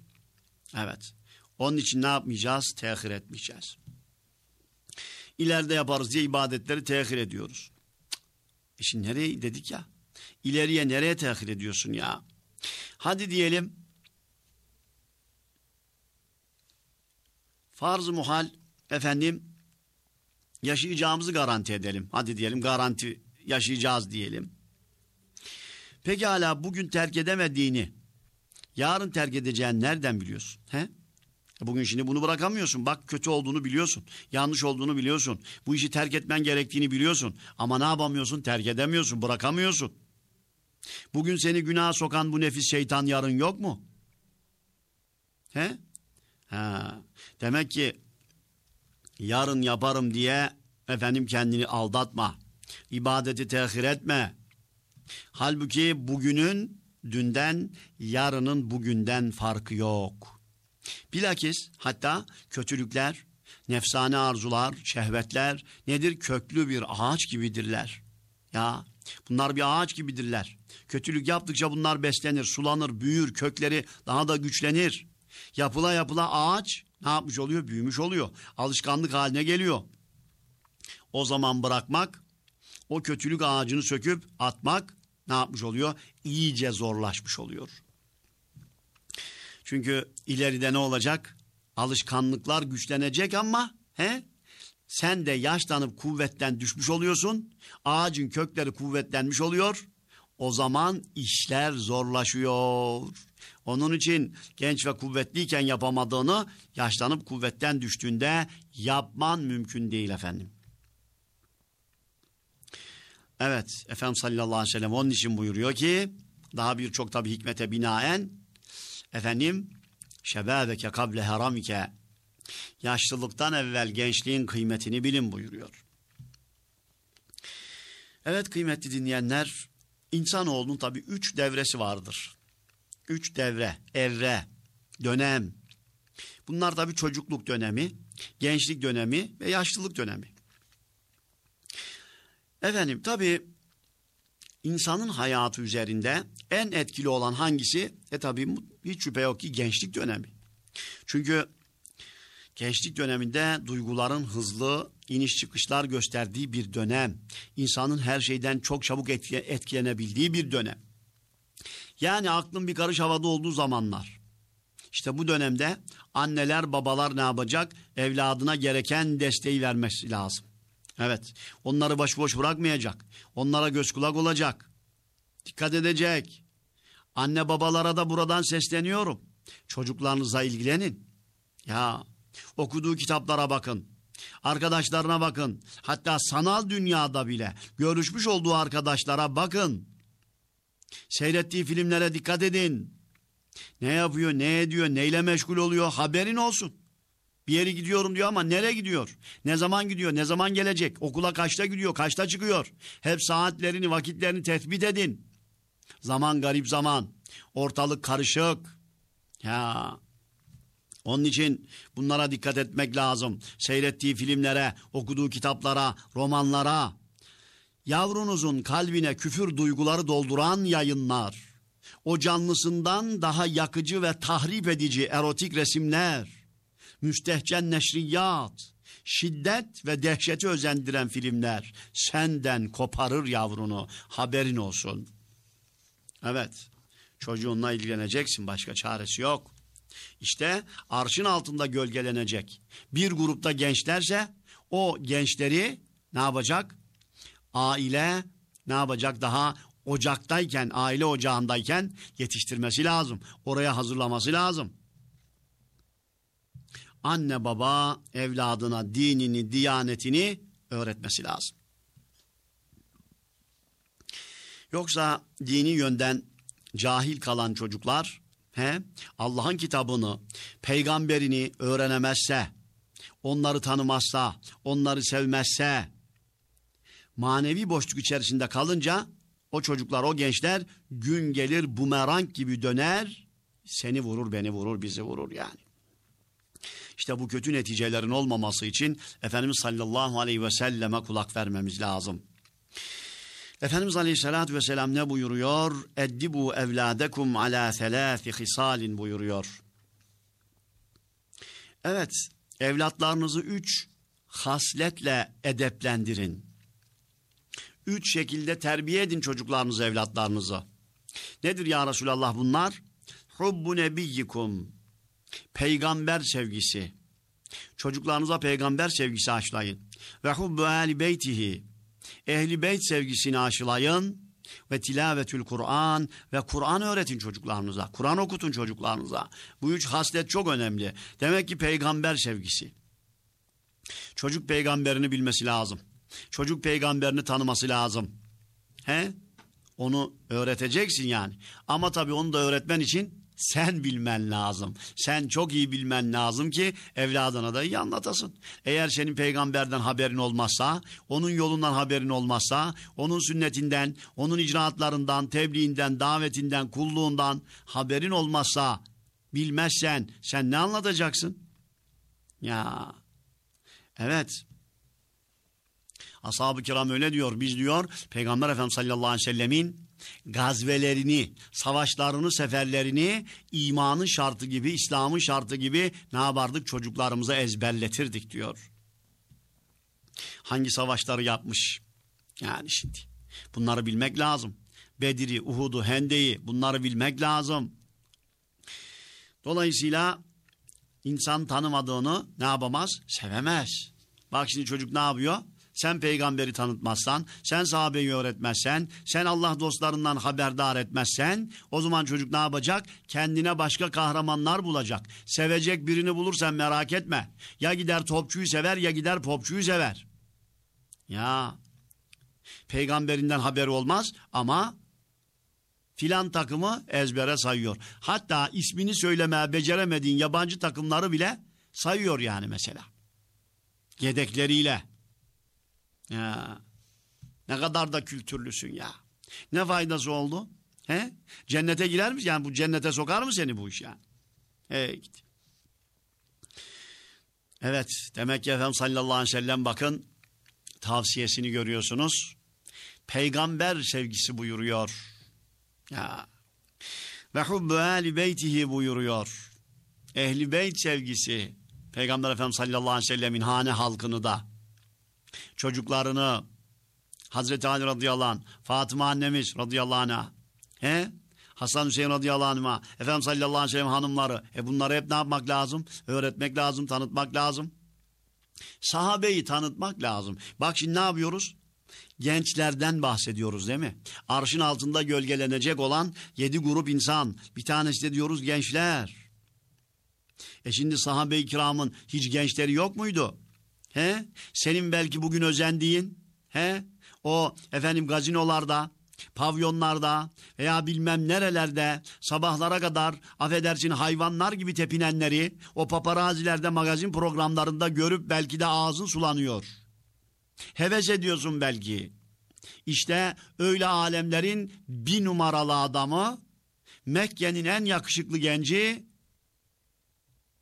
Evet. Onun için ne yapmayacağız? Tehir etmeyeceğiz. İleride yaparız diye ibadetleri tehir ediyoruz. E şimdi nereye dedik ya? İleriye nereye tehir ediyorsun ya? Hadi diyelim farz-ı muhal efendim yaşayacağımızı garanti edelim. Hadi diyelim garanti yaşayacağız diyelim. Peki hala bugün terk edemediğini yarın terk edeceğini nereden biliyorsun? He? Bugün şimdi bunu bırakamıyorsun. Bak kötü olduğunu biliyorsun. Yanlış olduğunu biliyorsun. Bu işi terk etmen gerektiğini biliyorsun. Ama ne yapamıyorsun? Terk edemiyorsun. Bırakamıyorsun. Bugün seni günaha sokan bu nefis şeytan yarın yok mu? He? Ha. Demek ki yarın yaparım diye efendim kendini aldatma. İbadeti tehir etme. Halbuki bugünün dünden, yarının bugünden farkı yok. Bilakis hatta kötülükler, nefsane arzular, şehvetler nedir? Köklü bir ağaç gibidirler. Ya bunlar bir ağaç gibidirler. Kötülük yaptıkça bunlar beslenir, sulanır, büyür, kökleri daha da güçlenir. Yapıla yapıla ağaç ne yapmış oluyor? Büyümüş oluyor. Alışkanlık haline geliyor. O zaman bırakmak, o kötülük ağacını söküp atmak ne yapmış oluyor? İyice zorlaşmış oluyor. Çünkü ileride ne olacak? Alışkanlıklar güçlenecek ama he? Sen de yaşlanıp kuvvetten düşmüş oluyorsun. Ağacın kökleri kuvvetlenmiş oluyor. O zaman işler zorlaşıyor. Onun için genç ve kuvvetliyken yapamadığını yaşlanıp kuvvetten düştüğünde yapman mümkün değil efendim. Evet Efendimiz sallallahu aleyhi ve sellem onun için buyuruyor ki daha birçok tabi hikmete binaen efendim şebabeke kable haramike yaşlılıktan evvel gençliğin kıymetini bilin buyuruyor. Evet kıymetli dinleyenler insanoğlunun tabi üç devresi vardır. Üç devre, evre, dönem. Bunlar tabi çocukluk dönemi, gençlik dönemi ve yaşlılık dönemi. Efendim tabi insanın hayatı üzerinde en etkili olan hangisi? E tabi hiç şüphe yok ki gençlik dönemi. Çünkü gençlik döneminde duyguların hızlı iniş çıkışlar gösterdiği bir dönem. İnsanın her şeyden çok çabuk etkilenebildiği bir dönem. Yani aklın bir karış havada olduğu zamanlar. İşte bu dönemde anneler babalar ne yapacak? Evladına gereken desteği vermesi lazım. Evet. Onları başıboş bırakmayacak. Onlara göz kulak olacak. Dikkat edecek. Anne babalara da buradan sesleniyorum. Çocuklarınıza ilgilenin. Ya okuduğu kitaplara bakın. Arkadaşlarına bakın. Hatta sanal dünyada bile görüşmüş olduğu arkadaşlara bakın. Seyrettiği filmlere dikkat edin. Ne yapıyor, ne ediyor, neyle meşgul oluyor haberin olsun. Bir yere gidiyorum diyor ama nereye gidiyor? Ne zaman gidiyor? Ne zaman gelecek? Okula kaçta gidiyor? Kaçta çıkıyor? Hep saatlerini, vakitlerini tespit edin. Zaman garip zaman. Ortalık karışık. Ya onun için bunlara dikkat etmek lazım. Seyrettiği filmlere, okuduğu kitaplara, romanlara. Yavrunuzun kalbine küfür duyguları dolduran yayınlar. O canlısından daha yakıcı ve tahrip edici erotik resimler müstehcen neşriyat, şiddet ve dehşeti özendiren filmler senden koparır yavrunu haberin olsun. Evet çocuğunla ilgileneceksin başka çaresi yok. İşte arşın altında gölgelenecek. Bir grupta gençlerse o gençleri ne yapacak? Aile ne yapacak? Daha ocaktayken, aile ocağındayken yetiştirmesi lazım. Oraya hazırlaması lazım. Anne baba evladına dinini, diyanetini öğretmesi lazım. Yoksa dini yönden cahil kalan çocuklar he, Allah'ın kitabını, peygamberini öğrenemezse, onları tanımazsa, onları sevmezse, manevi boşluk içerisinde kalınca o çocuklar, o gençler gün gelir bumerang gibi döner, seni vurur, beni vurur, bizi vurur yani. İşte bu kötü neticelerin olmaması için Efendimiz sallallahu aleyhi ve selleme kulak vermemiz lazım. Efendimiz Aleyhisselatü Vesselam ne buyuruyor? Eddibu evladekum ala selâfi hisalin buyuruyor. Evet, evlatlarınızı üç hasletle edeplendirin. Üç şekilde terbiye edin çocuklarınızı, evlatlarınızı. Nedir ya Resulallah bunlar? Hubbu nebiyyikum. Peygamber sevgisi. Çocuklarınıza peygamber sevgisi aşılayın. Ve hubbu ali beytihi ehli beyt sevgisini aşılayın ve tilavetül Kur'an ve Kur'an öğretin çocuklarınıza. Kur'an okutun çocuklarınıza. Bu üç haslet çok önemli. Demek ki peygamber sevgisi. Çocuk peygamberini bilmesi lazım. Çocuk peygamberini tanıması lazım. He? Onu öğreteceksin yani. Ama tabii onu da öğretmen için sen bilmen lazım. Sen çok iyi bilmen lazım ki evladına da iyi anlatasın. Eğer senin peygamberden haberin olmazsa, onun yolundan haberin olmazsa, onun sünnetinden, onun icraatlarından, tebliğinden, davetinden, kulluğundan haberin olmazsa, bilmezsen sen ne anlatacaksın? Ya evet Ashab-ı kiram öyle diyor. Biz diyor Peygamber Efendimiz sallallahu aleyhi ve sellemin gazvelerini, savaşlarını, seferlerini imanın şartı gibi, İslam'ın şartı gibi ne yapardık? Çocuklarımıza ezberletirdik diyor. Hangi savaşları yapmış? Yani şimdi bunları bilmek lazım. Bedir'i, Uhud'u, Hende'yi bunları bilmek lazım. Dolayısıyla insan tanımadığını ne yapamaz? Sevemez. Bak şimdi çocuk ne yapıyor? Sen peygamberi tanıtmazsan, sen sahabeyi öğretmezsen, sen Allah dostlarından haberdar etmezsen o zaman çocuk ne yapacak? Kendine başka kahramanlar bulacak. Sevecek birini bulursan merak etme. Ya gider topçuyu sever ya gider popçuyu sever. Ya peygamberinden haberi olmaz ama filan takımı ezbere sayıyor. Hatta ismini söylemeye beceremediğin yabancı takımları bile sayıyor yani mesela. Yedekleriyle. Ya ne kadar da kültürlüsün ya. Ne faydası oldu? He? Cennete girer mi? Yani bu cennete sokar mı seni bu iş yani? Git. Evet demek ki Efendimiz sallallahu aleyhi ve sellem bakın tavsiyesini görüyorsunuz. Peygamber sevgisi buyuruyor. Ya. Ve hubbu ali beytihi buyuruyor. Ehli beyt sevgisi. Peygamber Efendimiz sallallahu aleyhi ve sellemin hane halkını da çocuklarını Hazreti Ali radıyallahu anh, Fatıma annemiz radıyallahu anh'a, he? Hasan Hüseyin radıyallahu anh'a, Efendimiz sallallahu aleyhi ve sellem hanımları, e bunları hep ne yapmak lazım? Öğretmek lazım, tanıtmak lazım. Sahabeyi tanıtmak lazım. Bak şimdi ne yapıyoruz? Gençlerden bahsediyoruz değil mi? Arşın altında gölgelenecek olan yedi grup insan. Bir tanesi de diyoruz gençler. E şimdi sahabe-i kiramın hiç gençleri yok muydu? He? Senin belki bugün özendiğin he? o efendim gazinolarda, pavyonlarda veya bilmem nerelerde sabahlara kadar affedersin hayvanlar gibi tepinenleri o paparazilerde magazin programlarında görüp belki de ağzın sulanıyor. Heves ediyorsun belki. İşte öyle alemlerin bir numaralı adamı Mekke'nin en yakışıklı genci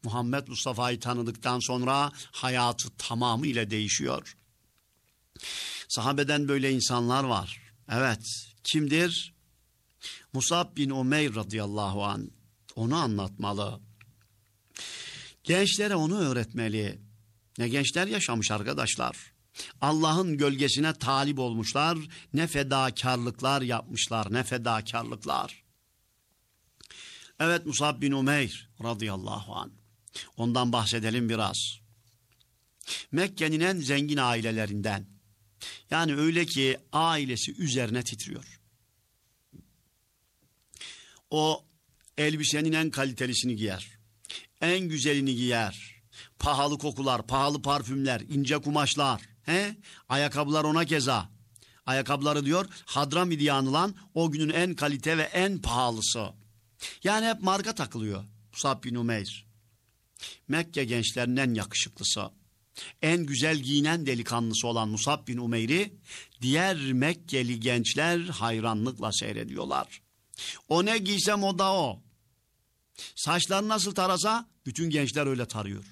Muhammed Mustafa'yı tanıdıktan sonra hayatı tamamıyla değişiyor. Sahabeden böyle insanlar var. Evet. Kimdir? Musab bin Umeyr radıyallahu an. Onu anlatmalı. Gençlere onu öğretmeli. Ne gençler yaşamış arkadaşlar. Allah'ın gölgesine talip olmuşlar. Ne fedakarlıklar yapmışlar. Ne fedakarlıklar. Evet Musab bin Umeyr radıyallahu anh. Ondan bahsedelim biraz. Mekke'nin en zengin ailelerinden. Yani öyle ki ailesi üzerine titriyor. O elbisenin en kalitelisini giyer. En güzelini giyer. Pahalı kokular, pahalı parfümler, ince kumaşlar. He? Ayakkabılar ona keza. Ayakkabıları diyor Hadrami diye anılan o günün en kalite ve en pahalısı. Yani hep marka takılıyor Musab bin Umeyr. Mekke gençlerinden yakışıklısı. En güzel giyinen delikanlısı olan Musab bin Umeyr'i diğer Mekkeli gençler hayranlıkla seyrediyorlar. O ne giysem o da o. Saçlarını nasıl tarasa bütün gençler öyle tarıyor.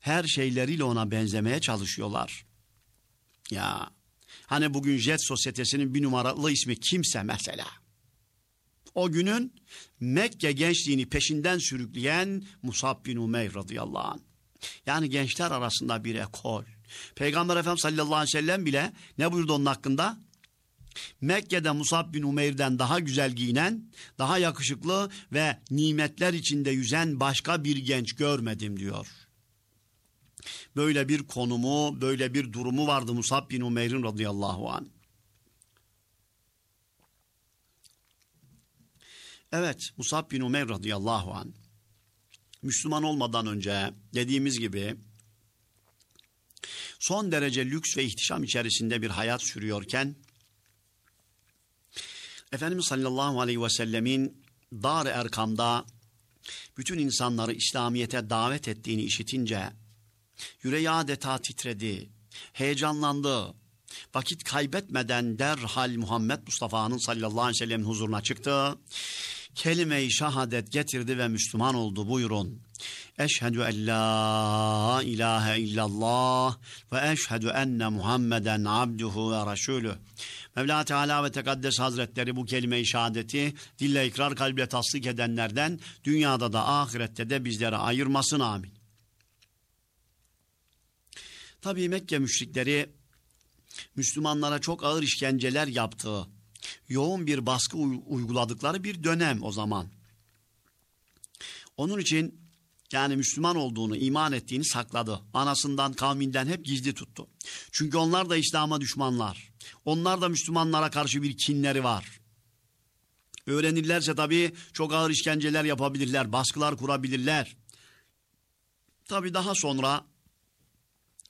Her şeyleriyle ona benzemeye çalışıyorlar. Ya hani bugün jet sosyetesinin bir numaralı ismi kimse mesela. O günün Mekke gençliğini peşinden sürükleyen Musab bin Umeyr radıyallahu anh. Yani gençler arasında bir ekol. Peygamber Efendimiz sallallahu aleyhi ve sellem bile ne buyurdu onun hakkında? Mekke'de Musab bin Umeyr'den daha güzel giyinen, daha yakışıklı ve nimetler içinde yüzen başka bir genç görmedim diyor. Böyle bir konumu, böyle bir durumu vardı Musab bin Umeyr'in radıyallahu anh. Evet, Musab bin Umeyr radıyallahu anh. Müslüman olmadan önce dediğimiz gibi son derece lüks ve ihtişam içerisinde bir hayat sürüyorken Efendimiz sallallahu aleyhi ve sellemin Dar Erkam'da bütün insanları İslamiyet'e davet ettiğini işitince yüreği adeta titredi, heyecanlandı. Vakit kaybetmeden derhal Muhammed Mustafa'nın sallallahu aleyhi ve sellem'in huzuruna çıktı. Kelime-i şehadet getirdi ve Müslüman oldu buyurun. Eşhedü en la ilahe illallah ve eşhedü enne Muhammeden abduhu ve resulü. Mevla Teala ve Tekaddes Hazretleri bu kelime-i şehadeti dille ikrar kalple tasdik edenlerden dünyada da ahirette de bizlere ayırmasın amin. Tabii Mekke müşrikleri Müslümanlara çok ağır işkenceler yaptığı, yoğun bir baskı uyguladıkları bir dönem o zaman. Onun için yani Müslüman olduğunu, iman ettiğini sakladı. Anasından, kavminden hep gizli tuttu. Çünkü onlar da İslam'a düşmanlar. Onlar da Müslümanlara karşı bir kinleri var. Öğrenirlerse tabii çok ağır işkenceler yapabilirler, baskılar kurabilirler. Tabii daha sonra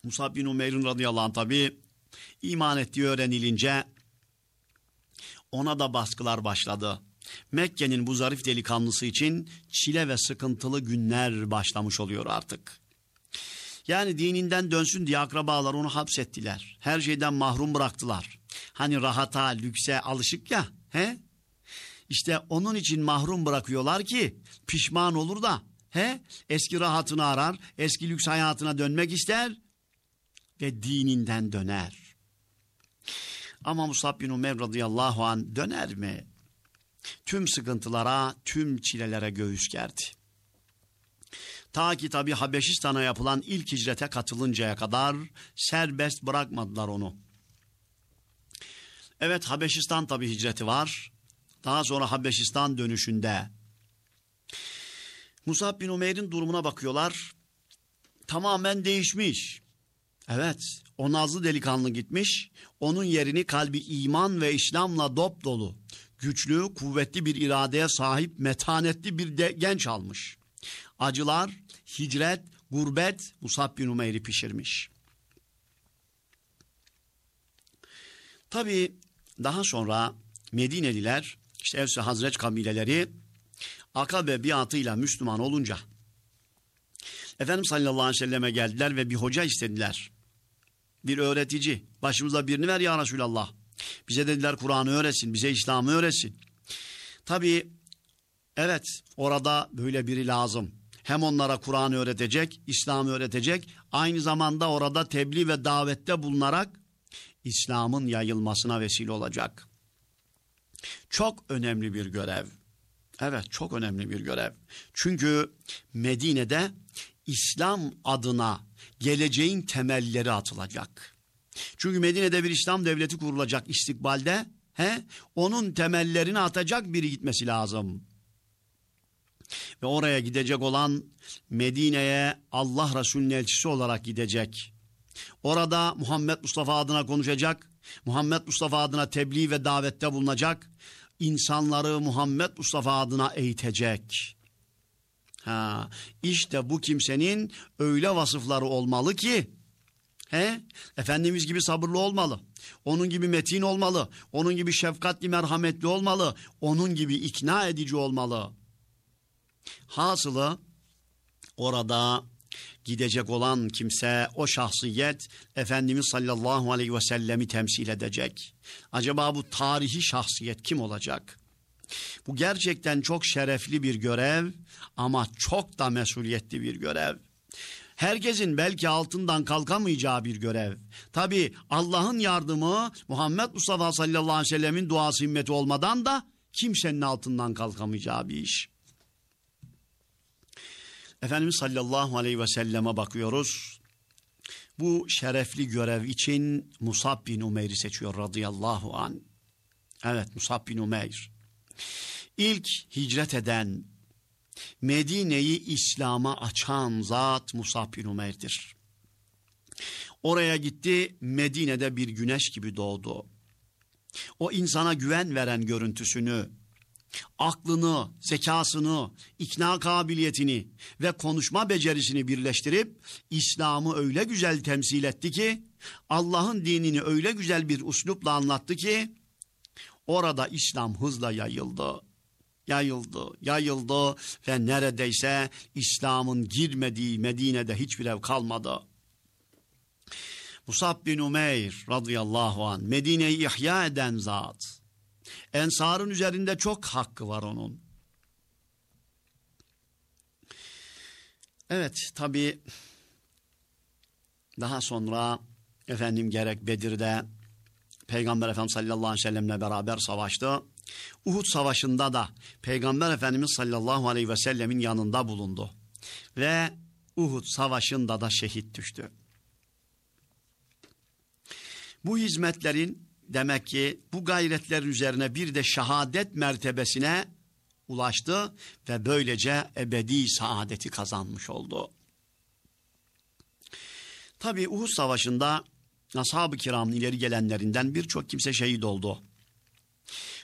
Musab bin Umeyr'in radıyallahu anh tabii iman ettiği öğrenilince ona da baskılar başladı. Mekke'nin bu zarif delikanlısı için çile ve sıkıntılı günler başlamış oluyor artık. Yani dininden dönsün diye akrabalar onu hapsettiler. Her şeyden mahrum bıraktılar. Hani rahata, lükse alışık ya. He? İşte onun için mahrum bırakıyorlar ki pişman olur da he? eski rahatını arar, eski lüks hayatına dönmek ister ve dininden döner. Ama Musab bin Umer radıyallahu an döner mi? Tüm sıkıntılara, tüm çilelere göğüs gerdi. Ta ki tabi Habeşistan'a yapılan ilk hicrete katılıncaya kadar serbest bırakmadılar onu. Evet Habeşistan tabi hicreti var. Daha sonra Habeşistan dönüşünde Musab bin Umeyr'in durumuna bakıyorlar. Tamamen değişmiş. Evet, o nazlı delikanlı gitmiş. Onun yerini kalbi iman ve İslam'la dop dolu, güçlü, kuvvetli bir iradeye sahip, metanetli bir de genç almış. Acılar, hicret, gurbet Musab bin Umeyr'i pişirmiş. Tabi daha sonra Medineliler, işte Evs ve Hazreç kabileleri Akabe biatıyla Müslüman olunca Efendimiz sallallahu aleyhi ve selleme geldiler ve bir hoca istediler. Bir öğretici. Başımıza birini ver ya Resulallah. Bize dediler Kur'an'ı öğretsin, bize İslam'ı öğretsin. Tabii evet orada böyle biri lazım. Hem onlara Kur'an'ı öğretecek, İslam'ı öğretecek, aynı zamanda orada tebliğ ve davette bulunarak İslam'ın yayılmasına vesile olacak. Çok önemli bir görev. Evet çok önemli bir görev. Çünkü Medine'de İslam adına geleceğin temelleri atılacak. Çünkü Medine'de bir İslam devleti kurulacak istikbalde. He? Onun temellerini atacak biri gitmesi lazım. Ve oraya gidecek olan Medine'ye Allah Resulü'nün elçisi olarak gidecek. Orada Muhammed Mustafa adına konuşacak. Muhammed Mustafa adına tebliğ ve davette bulunacak. İnsanları Muhammed Mustafa adına eğitecek. Ha, işte bu kimsenin öyle vasıfları olmalı ki He? Efendimiz gibi sabırlı olmalı. Onun gibi metin olmalı. Onun gibi şefkatli merhametli olmalı. Onun gibi ikna edici olmalı. Hasılı orada gidecek olan kimse o şahsiyet Efendimiz sallallahu aleyhi ve sellemi temsil edecek. Acaba bu tarihi şahsiyet kim olacak? Bu gerçekten çok şerefli bir görev ama çok da mesuliyetli bir görev. Herkesin belki altından kalkamayacağı bir görev. Tabi Allah'ın yardımı Muhammed Mustafa sallallahu aleyhi ve sellemin duası himmeti olmadan da kimsenin altından kalkamayacağı bir iş. Efendimiz sallallahu aleyhi ve selleme bakıyoruz. Bu şerefli görev için Musab bin Umeyr'i seçiyor radıyallahu an. Evet Musab bin Umeyr. İlk hicret eden, Medine'yi İslam'a açan zat Musab bin Umeyr'dir. Oraya gitti, Medine'de bir güneş gibi doğdu. O insana güven veren görüntüsünü, aklını, zekasını, ikna kabiliyetini ve konuşma becerisini birleştirip İslam'ı öyle güzel temsil etti ki, Allah'ın dinini öyle güzel bir uslupla anlattı ki, orada İslam hızla yayıldı yayıldı, yayıldı ve neredeyse İslam'ın girmediği Medine'de hiçbir ev kalmadı. Musab bin Umeyr radıyallahu an Medine'yi ihya eden zat. Ensarın üzerinde çok hakkı var onun. Evet tabi daha sonra efendim gerek Bedir'de Peygamber Efendimiz sallallahu aleyhi ve sellemle beraber savaştı. Uhud Savaşı'nda da Peygamber Efendimiz sallallahu aleyhi ve sellemin yanında bulundu. Ve Uhud Savaşı'nda da şehit düştü. Bu hizmetlerin demek ki bu gayretler üzerine bir de şehadet mertebesine ulaştı ve böylece ebedi saadeti kazanmış oldu. Tabi Uhud Savaşı'nda ashab-ı kiramın ileri gelenlerinden birçok kimse şehit oldu.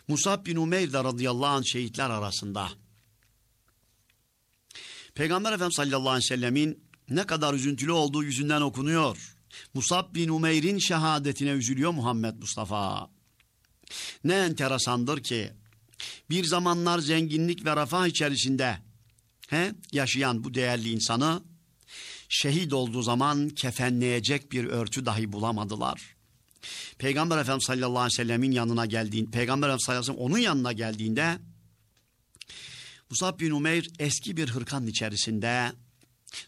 Musab bin Umeyr de radıyallahu anh şehitler arasında. Peygamber Efendimiz sallallahu aleyhi ve sellemin ne kadar üzüntülü olduğu yüzünden okunuyor. Musab bin Umeyr'in şehadetine üzülüyor Muhammed Mustafa. Ne enteresandır ki bir zamanlar zenginlik ve refah içerisinde he, yaşayan bu değerli insanı şehit olduğu zaman kefenleyecek bir örtü dahi bulamadılar. Peygamber Efendimiz sallallahu aleyhi ve sellemin yanına geldiğinde, Peygamber Efendimiz sallallahu aleyhi ve sellem onun yanına geldiğinde Musab bin Umeyr eski bir hırkanın içerisinde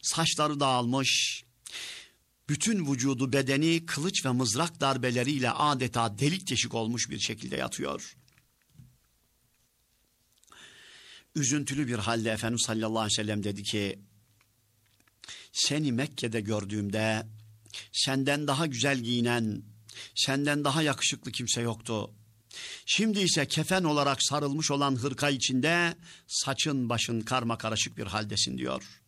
saçları dağılmış, bütün vücudu bedeni kılıç ve mızrak darbeleriyle adeta delik deşik olmuş bir şekilde yatıyor. Üzüntülü bir halde Efendimiz sallallahu aleyhi ve sellem dedi ki seni Mekke'de gördüğümde senden daha güzel giyinen, senden daha yakışıklı kimse yoktu. Şimdi ise kefen olarak sarılmış olan hırka içinde saçın başın karma karışık bir haldesin diyor.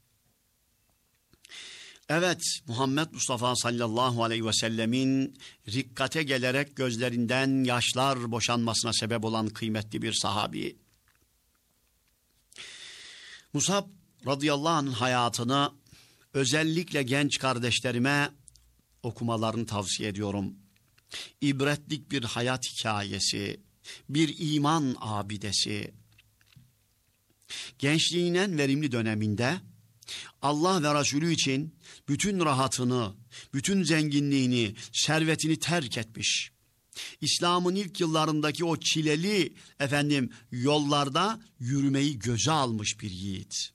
Evet Muhammed Mustafa sallallahu aleyhi ve sellemin rikkate gelerek gözlerinden yaşlar boşanmasına sebep olan kıymetli bir sahabi. Musab radıyallahu anh'ın hayatını özellikle genç kardeşlerime okumalarını tavsiye ediyorum. İbretlik bir hayat hikayesi, bir iman abidesi. Gençliğinin verimli döneminde Allah ve Resulü için bütün rahatını, bütün zenginliğini, servetini terk etmiş. İslam'ın ilk yıllarındaki o çileli efendim yollarda yürümeyi göze almış bir yiğit.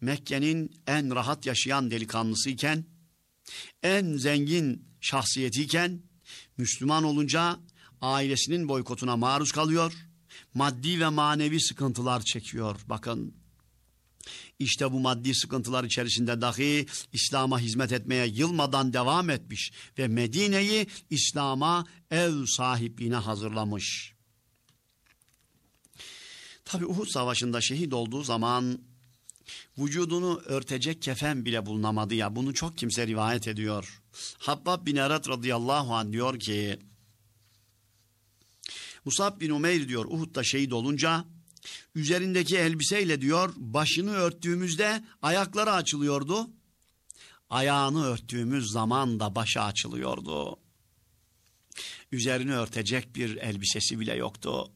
Mekke'nin en rahat yaşayan delikanlısıyken, en zengin şahsiyetiyken, Müslüman olunca ailesinin boykotuna maruz kalıyor, maddi ve manevi sıkıntılar çekiyor. Bakın, işte bu maddi sıkıntılar içerisinde dahi İslam'a hizmet etmeye yılmadan devam etmiş ve Medine'yi İslam'a ev sahipliğine hazırlamış. Tabi Uhud Savaşı'nda şehit olduğu zaman vücudunu örtecek kefen bile bulunamadı ya. Bunu çok kimse rivayet ediyor. Habbab bin Erat radıyallahu anh diyor ki Musab bin Umeyr diyor Uhud'da şehit olunca üzerindeki elbiseyle diyor başını örttüğümüzde ayakları açılıyordu. Ayağını örttüğümüz zaman da başı açılıyordu. Üzerini örtecek bir elbisesi bile yoktu.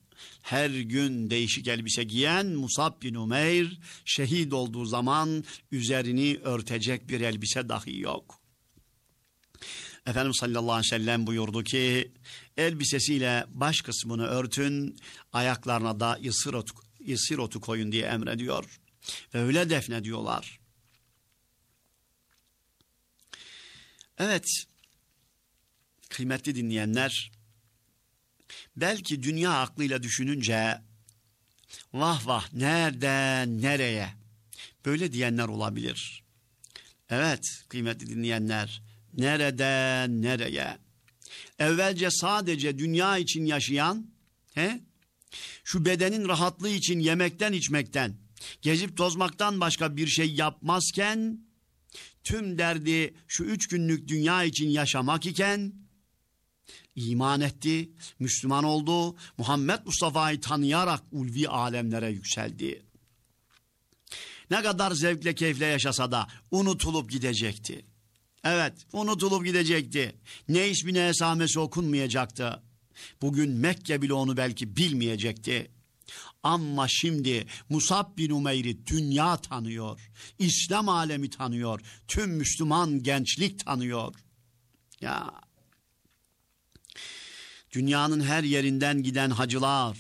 Her gün değişik elbise giyen Musab bin Umeyr şehit olduğu zaman üzerini örtecek bir elbise dahi yok. Efendimiz sallallahu aleyhi ve sellem buyurdu ki elbisesiyle baş kısmını örtün ayaklarına da ısır otu, ısır otu koyun diye emrediyor. Ve öyle defnediyorlar. Evet kıymetli dinleyenler belki dünya aklıyla düşününce vah vah nereden nereye? Böyle diyenler olabilir. Evet kıymetli dinleyenler nereden nereye? Evvelce sadece dünya için yaşayan he, şu bedenin rahatlığı için yemekten içmekten gezip tozmaktan başka bir şey yapmazken tüm derdi şu üç günlük dünya için yaşamak iken iman etti, Müslüman oldu, Muhammed Mustafa'yı tanıyarak ulvi alemlere yükseldi. Ne kadar zevkle keyifle yaşasa da unutulup gidecekti. Evet unutulup gidecekti. Ne ismi ne esamesi okunmayacaktı. Bugün Mekke bile onu belki bilmeyecekti. Ama şimdi Musab bin Umeyr'i dünya tanıyor. İslam alemi tanıyor. Tüm Müslüman gençlik tanıyor. Ya dünyanın her yerinden giden hacılar,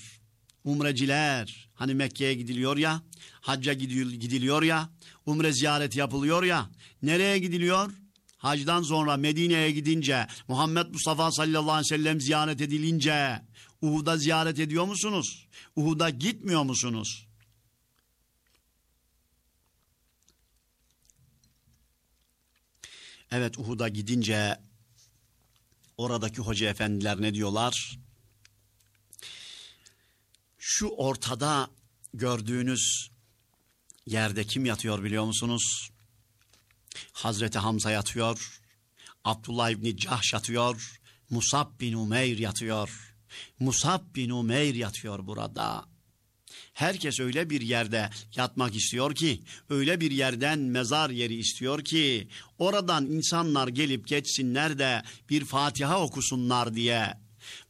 umreciler, hani Mekke'ye gidiliyor ya, hacca gidiliyor ya, umre ziyareti yapılıyor ya, nereye gidiliyor? Hacdan sonra Medine'ye gidince, Muhammed Mustafa sallallahu aleyhi ve sellem ziyaret edilince, Uhud'a ziyaret ediyor musunuz? Uhud'a gitmiyor musunuz? Evet Uhud'a gidince oradaki hoca efendiler ne diyorlar? Şu ortada gördüğünüz yerde kim yatıyor biliyor musunuz? Hazreti Hamza yatıyor, Abdullah İbni Cahş yatıyor, Musab bin Umeyr yatıyor. Musab bin Umeyr yatıyor burada. Herkes öyle bir yerde yatmak istiyor ki, öyle bir yerden mezar yeri istiyor ki, oradan insanlar gelip geçsinler de bir Fatiha okusunlar diye.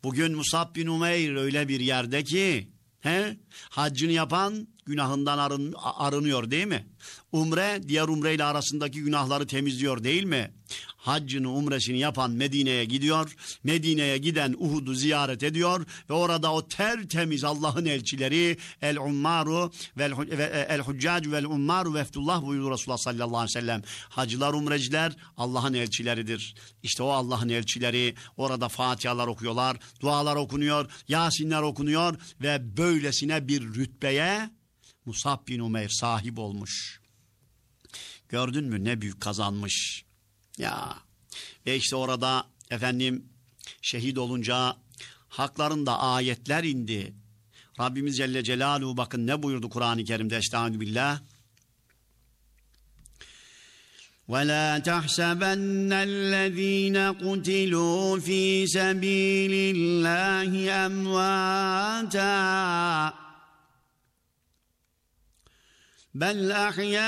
Bugün Musab bin Umeyr öyle bir yerde ki, he, haccını yapan günahından arın, arınıyor değil mi? Umre diğer umre ile arasındaki günahları temizliyor değil mi? Haccını umresini yapan Medine'ye gidiyor. Medine'ye giden Uhud'u ziyaret ediyor ve orada o tertemiz Allah'ın elçileri el ummaru vel el huccac vel ummaru veftullah buyurdu Resulullah sallallahu aleyhi ve sellem. Hacılar umreciler Allah'ın elçileridir. İşte o Allah'ın elçileri orada Fatihalar okuyorlar, dualar okunuyor, Yasinler okunuyor ve böylesine bir rütbeye Musab bin Umeyr sahip olmuş. Gördün mü ne büyük kazanmış. Ya ve işte orada efendim şehit olunca haklarında ayetler indi. Rabbimiz Celle Celaluhu bakın ne buyurdu Kur'an-ı Kerim'de Estağfirullah. billah. ولا تحسبن الذين قتلوا في سبيل الله امواتا بل احياء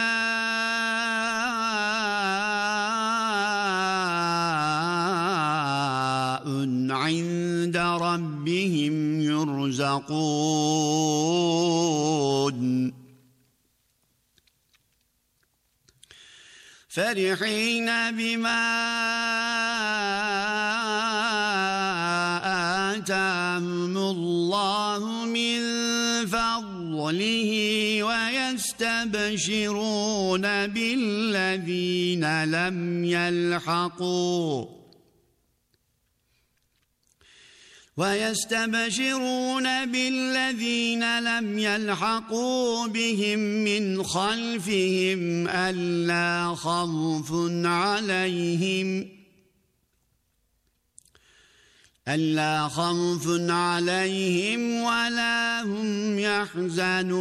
ربهم يرزقون. فرحين بما آتاهم الله من فضله ويستبشرون بالذين لم يلحقوا. ويستبشرون بالذين لم يلحقوا بهم من خلفهم ألا خوف عليهم ألا خوف عليهم ولا هم يحزنون.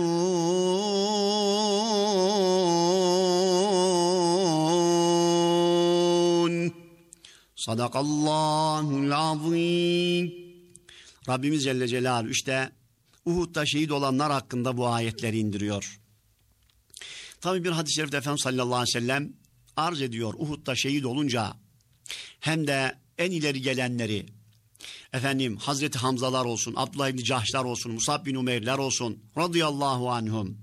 صدق الله العظيم. Rabbimiz Celle Celaluhu işte Uhud'da şehit olanlar hakkında bu ayetleri indiriyor. Tabi bir hadis-i şerifte Efendimiz sallallahu aleyhi ve sellem arz ediyor Uhud'da şehit olunca hem de en ileri gelenleri efendim Hazreti Hamzalar olsun, Abdullah İbni Cahşlar olsun, Musab bin Umeyrler olsun radıyallahu anhum.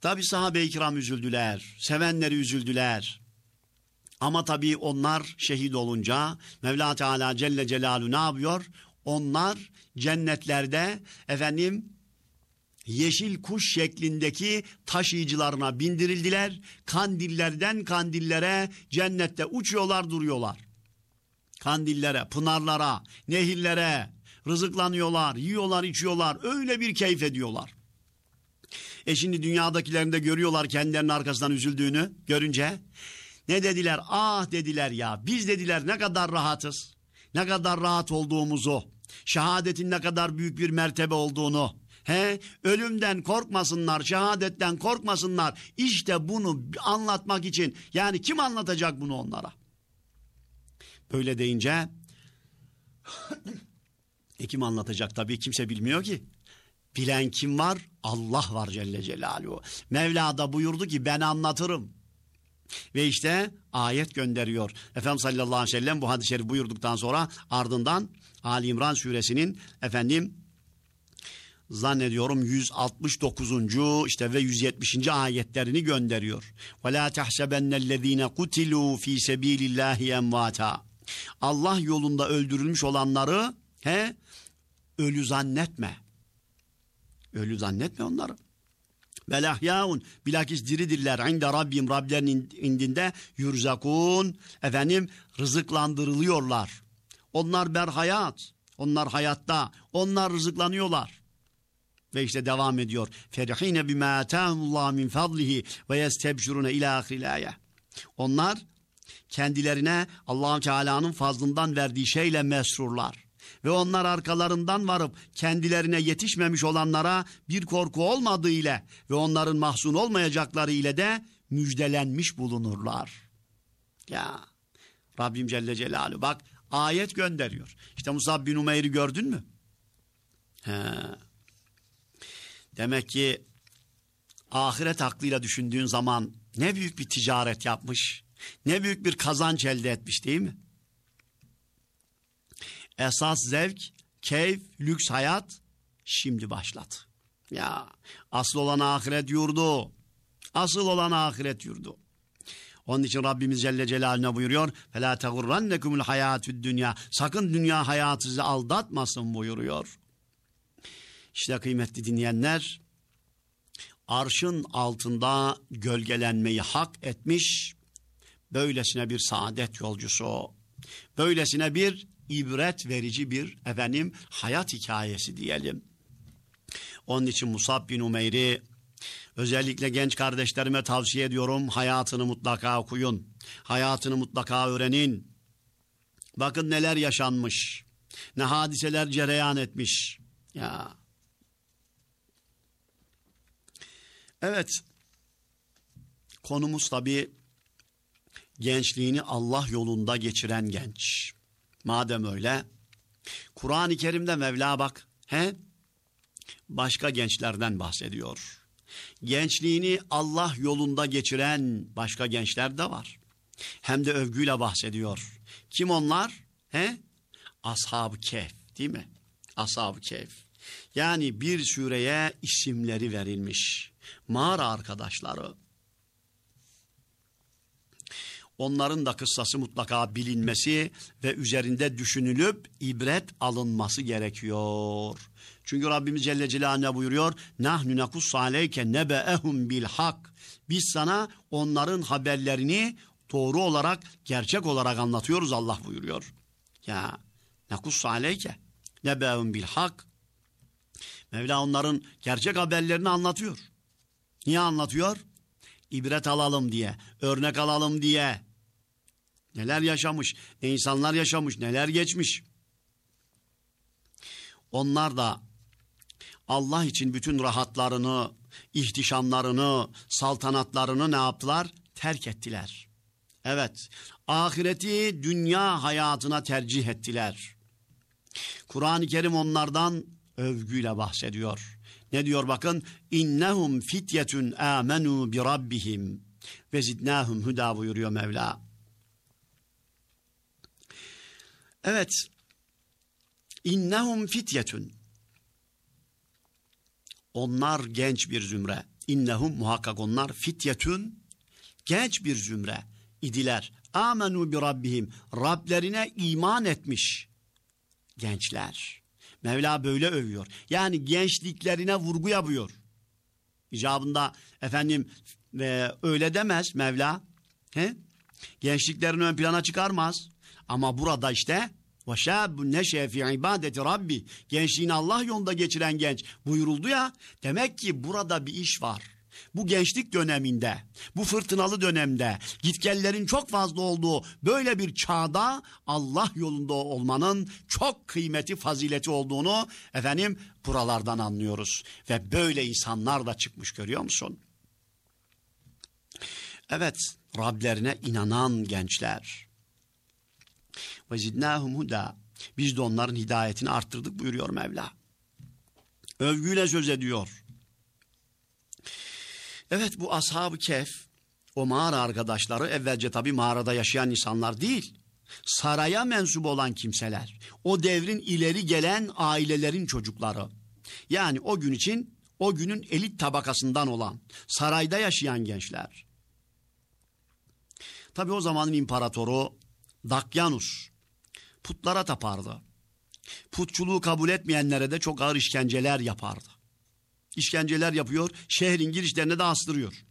Tabi sahabe-i kiram üzüldüler, sevenleri üzüldüler. Ama tabii onlar şehit olunca Mevla Teala Celle Celaluhu ne yapıyor? Onlar cennetlerde efendim yeşil kuş şeklindeki taşıyıcılarına bindirildiler. Kandillerden kandillere cennette uçuyorlar duruyorlar. Kandillere, pınarlara, nehirlere rızıklanıyorlar, yiyorlar, içiyorlar. Öyle bir keyif ediyorlar. E şimdi dünyadakilerin de görüyorlar kendilerinin arkasından üzüldüğünü görünce. Ne dediler? Ah dediler ya. Biz dediler ne kadar rahatız. Ne kadar rahat olduğumuzu. Şehadetin ne kadar büyük bir mertebe olduğunu. He, ölümden korkmasınlar, şehadetten korkmasınlar. İşte bunu anlatmak için yani kim anlatacak bunu onlara? Böyle deyince e kim anlatacak tabii kimse bilmiyor ki. Bilen kim var? Allah var Celle Celaluhu. Mevla da buyurdu ki ben anlatırım. Ve işte ayet gönderiyor. Efendimiz sallallahu aleyhi ve sellem bu hadis-i şerif buyurduktan sonra ardından Ali İmran suresinin efendim zannediyorum 169. işte ve 170. ayetlerini gönderiyor. Ve la tahsebennellezine kutilu fi sabilillahi emvata. Allah yolunda öldürülmüş olanları he ölü zannetme. Ölü zannetme onları. Vel ahyaun bilakis diridirler inde Rabbim Rablerinin indinde yurzakun efendim rızıklandırılıyorlar. Onlar berhayat. Onlar hayatta. Onlar rızıklanıyorlar. Ve işte devam ediyor. Ferihine bima atahumullah min fadlihi ve yestebşirune ila ahiril. Onlar kendilerine Allahu Teala'nın fazlından verdiği şeyle mesrurlar ve onlar arkalarından varıp kendilerine yetişmemiş olanlara bir korku olmadığı ile ve onların mahzun olmayacakları ile de müjdelenmiş bulunurlar. Ya Rabbim Celle Celaluhu bak ayet gönderiyor. İşte Musab bin Umeyr'i gördün mü? He. Demek ki ahiret aklıyla düşündüğün zaman ne büyük bir ticaret yapmış, ne büyük bir kazanç elde etmiş değil mi? esas zevk, keyif, lüks hayat şimdi başladı. Ya asıl olan ahiret yurdu. Asıl olan ahiret yurdu. Onun için Rabbimiz Celle Celaluhu'na buyuruyor. فَلَا تَغُرَّنَّكُمُ الْحَيَاتُ dünya. Sakın dünya hayatı sizi aldatmasın buyuruyor. İşte kıymetli dinleyenler, arşın altında gölgelenmeyi hak etmiş, böylesine bir saadet yolcusu, böylesine bir ibret verici bir efendim hayat hikayesi diyelim. Onun için Musab bin Umeyr'i özellikle genç kardeşlerime tavsiye ediyorum. Hayatını mutlaka okuyun. Hayatını mutlaka öğrenin. Bakın neler yaşanmış. Ne hadiseler cereyan etmiş. Ya. Evet. Konumuz tabii gençliğini Allah yolunda geçiren genç. Madem öyle Kur'an-ı Kerim'de Mevla bak he başka gençlerden bahsediyor. Gençliğini Allah yolunda geçiren başka gençler de var. Hem de övgüyle bahsediyor. Kim onlar? He? Ashab-ı Kehf değil mi? Ashab-ı Kehf. Yani bir süreye isimleri verilmiş. Mağara arkadaşları, onların da kıssası mutlaka bilinmesi ve üzerinde düşünülüp ibret alınması gerekiyor. Çünkü Rabbimiz Celle Celaluhu buyuruyor. Nahnu nekussu aleyke nebe'ehum bil hak. Biz sana onların haberlerini doğru olarak, gerçek olarak anlatıyoruz Allah buyuruyor. Ya nekussu aleyke nebe'ehum bil hak. Mevla onların gerçek haberlerini anlatıyor. Niye anlatıyor? İbret alalım diye, örnek alalım diye, Neler yaşamış, ne insanlar yaşamış, neler geçmiş. Onlar da Allah için bütün rahatlarını, ihtişamlarını, saltanatlarını ne yaptılar? Terk ettiler. Evet, ahireti dünya hayatına tercih ettiler. Kur'an-ı Kerim onlardan övgüyle bahsediyor. Ne diyor bakın? İnnehum fityetun amenu bi rabbihim ve zidnahum huda buyuruyor Mevla. Evet. İnnehum fityetun. Onlar genç bir zümre. İnnehum muhakkak onlar fityetun genç bir zümre idiler. Amenu bi rabbihim. Rablerine iman etmiş gençler. Mevla böyle övüyor. Yani gençliklerine vurgu yapıyor. İcabında efendim e, öyle demez Mevla. He? Gençliklerini ön plana çıkarmaz. Ama burada işte ve şâbun neşe fi ibadeti rabbi. Gençliğini Allah yolunda geçiren genç buyuruldu ya. Demek ki burada bir iş var. Bu gençlik döneminde, bu fırtınalı dönemde, gitgellerin çok fazla olduğu böyle bir çağda Allah yolunda olmanın çok kıymeti, fazileti olduğunu efendim buralardan anlıyoruz. Ve böyle insanlar da çıkmış görüyor musun? Evet, Rablerine inanan gençler. Ve zidnâhum. Biz de onların hidayetini arttırdık buyuruyor Mevla. Övgüyle söz ediyor. Evet bu ashab-ı kehf, o mağara arkadaşları evvelce tabi mağarada yaşayan insanlar değil. Saraya mensup olan kimseler. O devrin ileri gelen ailelerin çocukları. Yani o gün için o günün elit tabakasından olan sarayda yaşayan gençler. Tabi o zamanın imparatoru Dakyanus putlara tapardı. Putçuluğu kabul etmeyenlere de çok ağır işkenceler yapardı. İşkenceler yapıyor, şehrin girişlerine de astırıyor.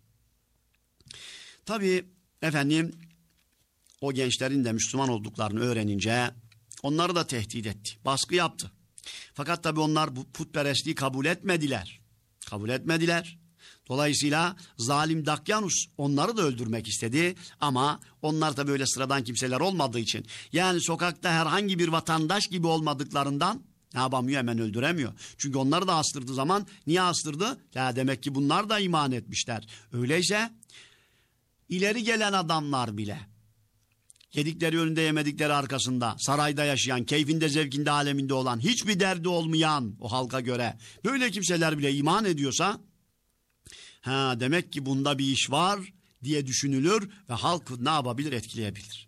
Tabi efendim o gençlerin de Müslüman olduklarını öğrenince onları da tehdit etti, baskı yaptı. Fakat tabi onlar bu putperestliği kabul etmediler. Kabul etmediler. Dolayısıyla zalim Dakyanus onları da öldürmek istedi ama onlar da böyle sıradan kimseler olmadığı için yani sokakta herhangi bir vatandaş gibi olmadıklarından ne yapamıyor hemen öldüremiyor. Çünkü onları da astırdığı zaman niye astırdı? Ya demek ki bunlar da iman etmişler. Öyleyse ileri gelen adamlar bile yedikleri önünde yemedikleri arkasında sarayda yaşayan keyfinde zevkinde aleminde olan hiçbir derdi olmayan o halka göre böyle kimseler bile iman ediyorsa Ha demek ki bunda bir iş var diye düşünülür ve halk ne yapabilir etkileyebilir.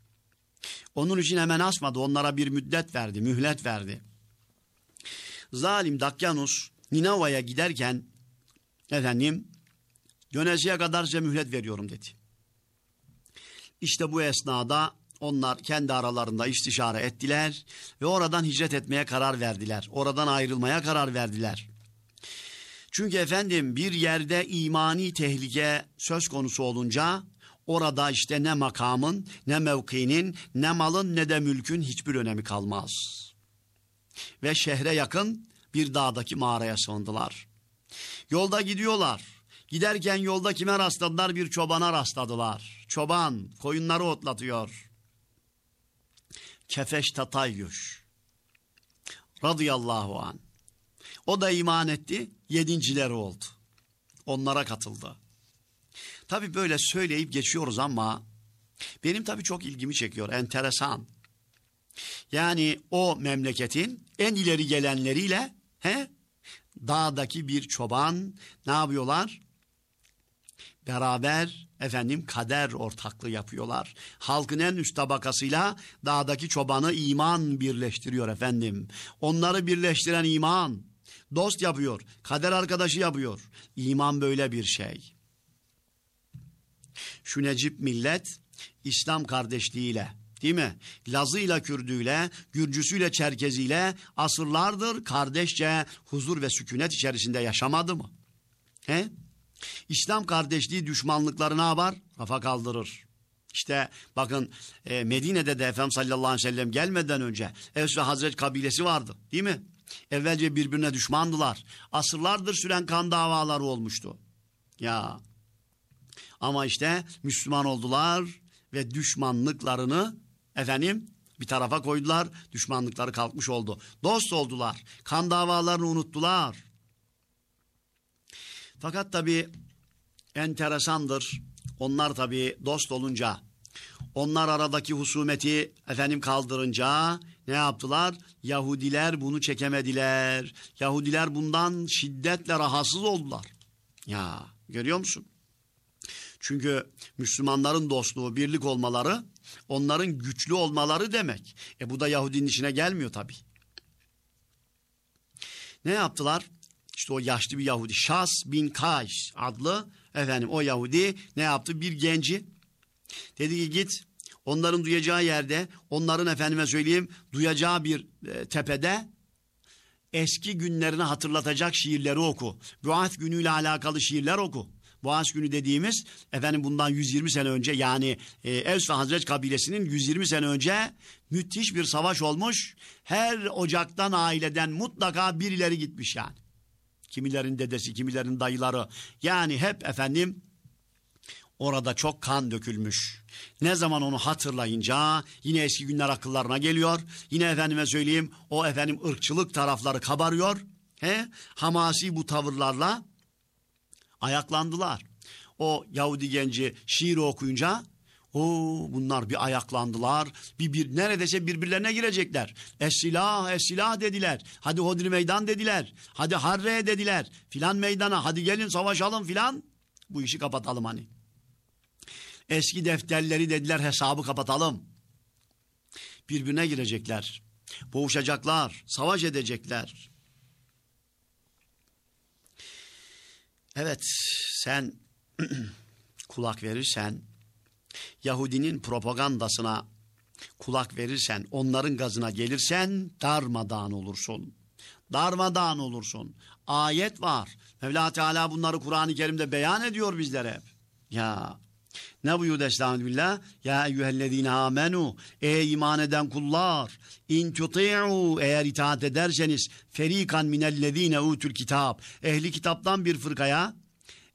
Onun için hemen asmadı onlara bir müddet verdi mühlet verdi. Zalim Dakyanus Ninava'ya giderken efendim dönesiye kadar size mühlet veriyorum dedi. İşte bu esnada onlar kendi aralarında istişare ettiler ve oradan hicret etmeye karar verdiler. Oradan ayrılmaya karar verdiler. Çünkü efendim bir yerde imani tehlike söz konusu olunca orada işte ne makamın, ne mevkinin, ne malın ne de mülkün hiçbir önemi kalmaz. Ve şehre yakın bir dağdaki mağaraya sığındılar. Yolda gidiyorlar. Giderken yolda kime rastladılar? Bir çobana rastladılar. Çoban koyunları otlatıyor. Kefeş Tatayyuş radıyallahu an. O da iman etti, yedincileri oldu. Onlara katıldı. Tabi böyle söyleyip geçiyoruz ama benim tabi çok ilgimi çekiyor, enteresan. Yani o memleketin en ileri gelenleriyle he, dağdaki bir çoban ne yapıyorlar? Beraber efendim kader ortaklığı yapıyorlar. Halkın en üst tabakasıyla dağdaki çobanı iman birleştiriyor efendim. Onları birleştiren iman dost yapıyor, kader arkadaşı yapıyor. İman böyle bir şey. Şu Necip millet İslam kardeşliğiyle değil mi? Lazıyla Kürdüyle, Gürcüsüyle Çerkeziyle asırlardır kardeşçe huzur ve sükunet içerisinde yaşamadı mı? He? İslam kardeşliği düşmanlıkları ne yapar? Rafa kaldırır. İşte bakın e, Medine'de de Efendimiz sallallahu aleyhi ve sellem gelmeden önce Evs ve Hazret kabilesi vardı değil mi? Evvelce birbirine düşmandılar. Asırlardır süren kan davaları olmuştu. Ya ama işte Müslüman oldular ve düşmanlıklarını efendim bir tarafa koydular. Düşmanlıkları kalkmış oldu. Dost oldular. Kan davalarını unuttular. Fakat tabi enteresandır. Onlar tabi dost olunca Onlar aradaki husumeti efendim kaldırınca ne yaptılar? Yahudiler bunu çekemediler. Yahudiler bundan şiddetle rahatsız oldular. Ya görüyor musun? Çünkü Müslümanların dostluğu, birlik olmaları, onların güçlü olmaları demek. E bu da Yahudinin işine gelmiyor tabii. Ne yaptılar? İşte o yaşlı bir Yahudi Şas bin Kays adlı efendim o Yahudi ne yaptı? Bir genci dedi ki git onların duyacağı yerde onların efendime söyleyeyim duyacağı bir e, tepede eski günlerini hatırlatacak şiirleri oku. Boğaz günüyle alakalı şiirler oku. Boğaz günü dediğimiz efendim bundan 120 sene önce yani e, Evs ve Hazreç kabilesinin 120 sene önce müthiş bir savaş olmuş. Her ocaktan aileden mutlaka birileri gitmiş yani. Kimilerin dedesi, kimilerin dayıları. Yani hep efendim orada çok kan dökülmüş. Ne zaman onu hatırlayınca yine eski günler akıllarına geliyor. Yine efendime söyleyeyim o efendim ırkçılık tarafları kabarıyor. He? Hamasi bu tavırlarla ayaklandılar. O Yahudi genci şiir okuyunca o bunlar bir ayaklandılar. Bir, bir neredeyse birbirlerine girecekler. Es-silah, es-silah dediler. Hadi hodri meydan dediler. Hadi harre dediler. Filan meydana hadi gelin savaşalım filan. Bu işi kapatalım hani. Eski defterleri dediler hesabı kapatalım. Birbirine girecekler. Boğuşacaklar, savaş edecekler. Evet, sen kulak verirsen, Yahudinin propagandasına kulak verirsen, onların gazına gelirsen darmadağın olursun. Darmadağın olursun. Ayet var. Mevla Teala bunları Kur'an-ı Kerim'de beyan ediyor bizlere hep. Ya ne buyurdu Estağfirullah? Ya eyyühellezine amenu. Ey iman eden kullar. İn tuti'u eğer itaat ederseniz ferikan minellezine utul kitap. Ehli kitaptan bir fırkaya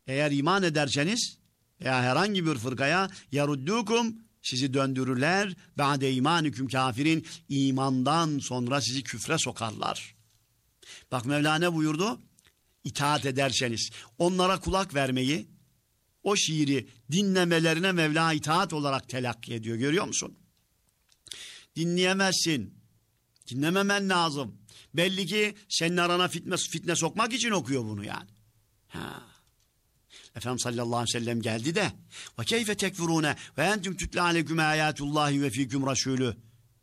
eğer iman ederseniz veya herhangi bir fırkaya yaruddukum sizi döndürürler. Ba'de imanüküm kafirin imandan sonra sizi küfre sokarlar. Bak Mevla ne buyurdu? İtaat ederseniz onlara kulak vermeyi o şiiri dinlemelerine Mevla itaat olarak telakki ediyor. Görüyor musun? Dinleyemezsin. Dinlememen lazım. Belli ki senin arana fitne, fitne sokmak için okuyor bunu yani. Ha. Efendimiz sallallahu aleyhi ve sellem geldi de ve keyfe tekfurune ve entüm tütle aleyküm ayatullahi ve fiküm rasulü.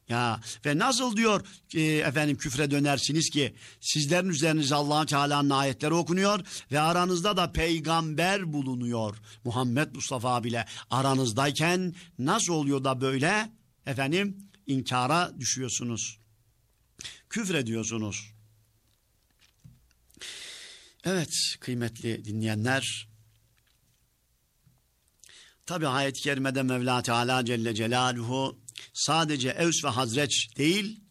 Ya ve nasıl diyor e, efendim küfre dönersiniz ki sizlerin üzerinize Allah'ın Teala'nın ayetleri okunuyor ve aranızda da peygamber bulunuyor. Muhammed Mustafa bile aranızdayken nasıl oluyor da böyle efendim inkara düşüyorsunuz. Küfrediyorsunuz. Evet kıymetli dinleyenler tabi ayet-i kerimede Mevla Teala Celle Celaluhu sadece Evs ve Hazreç değil,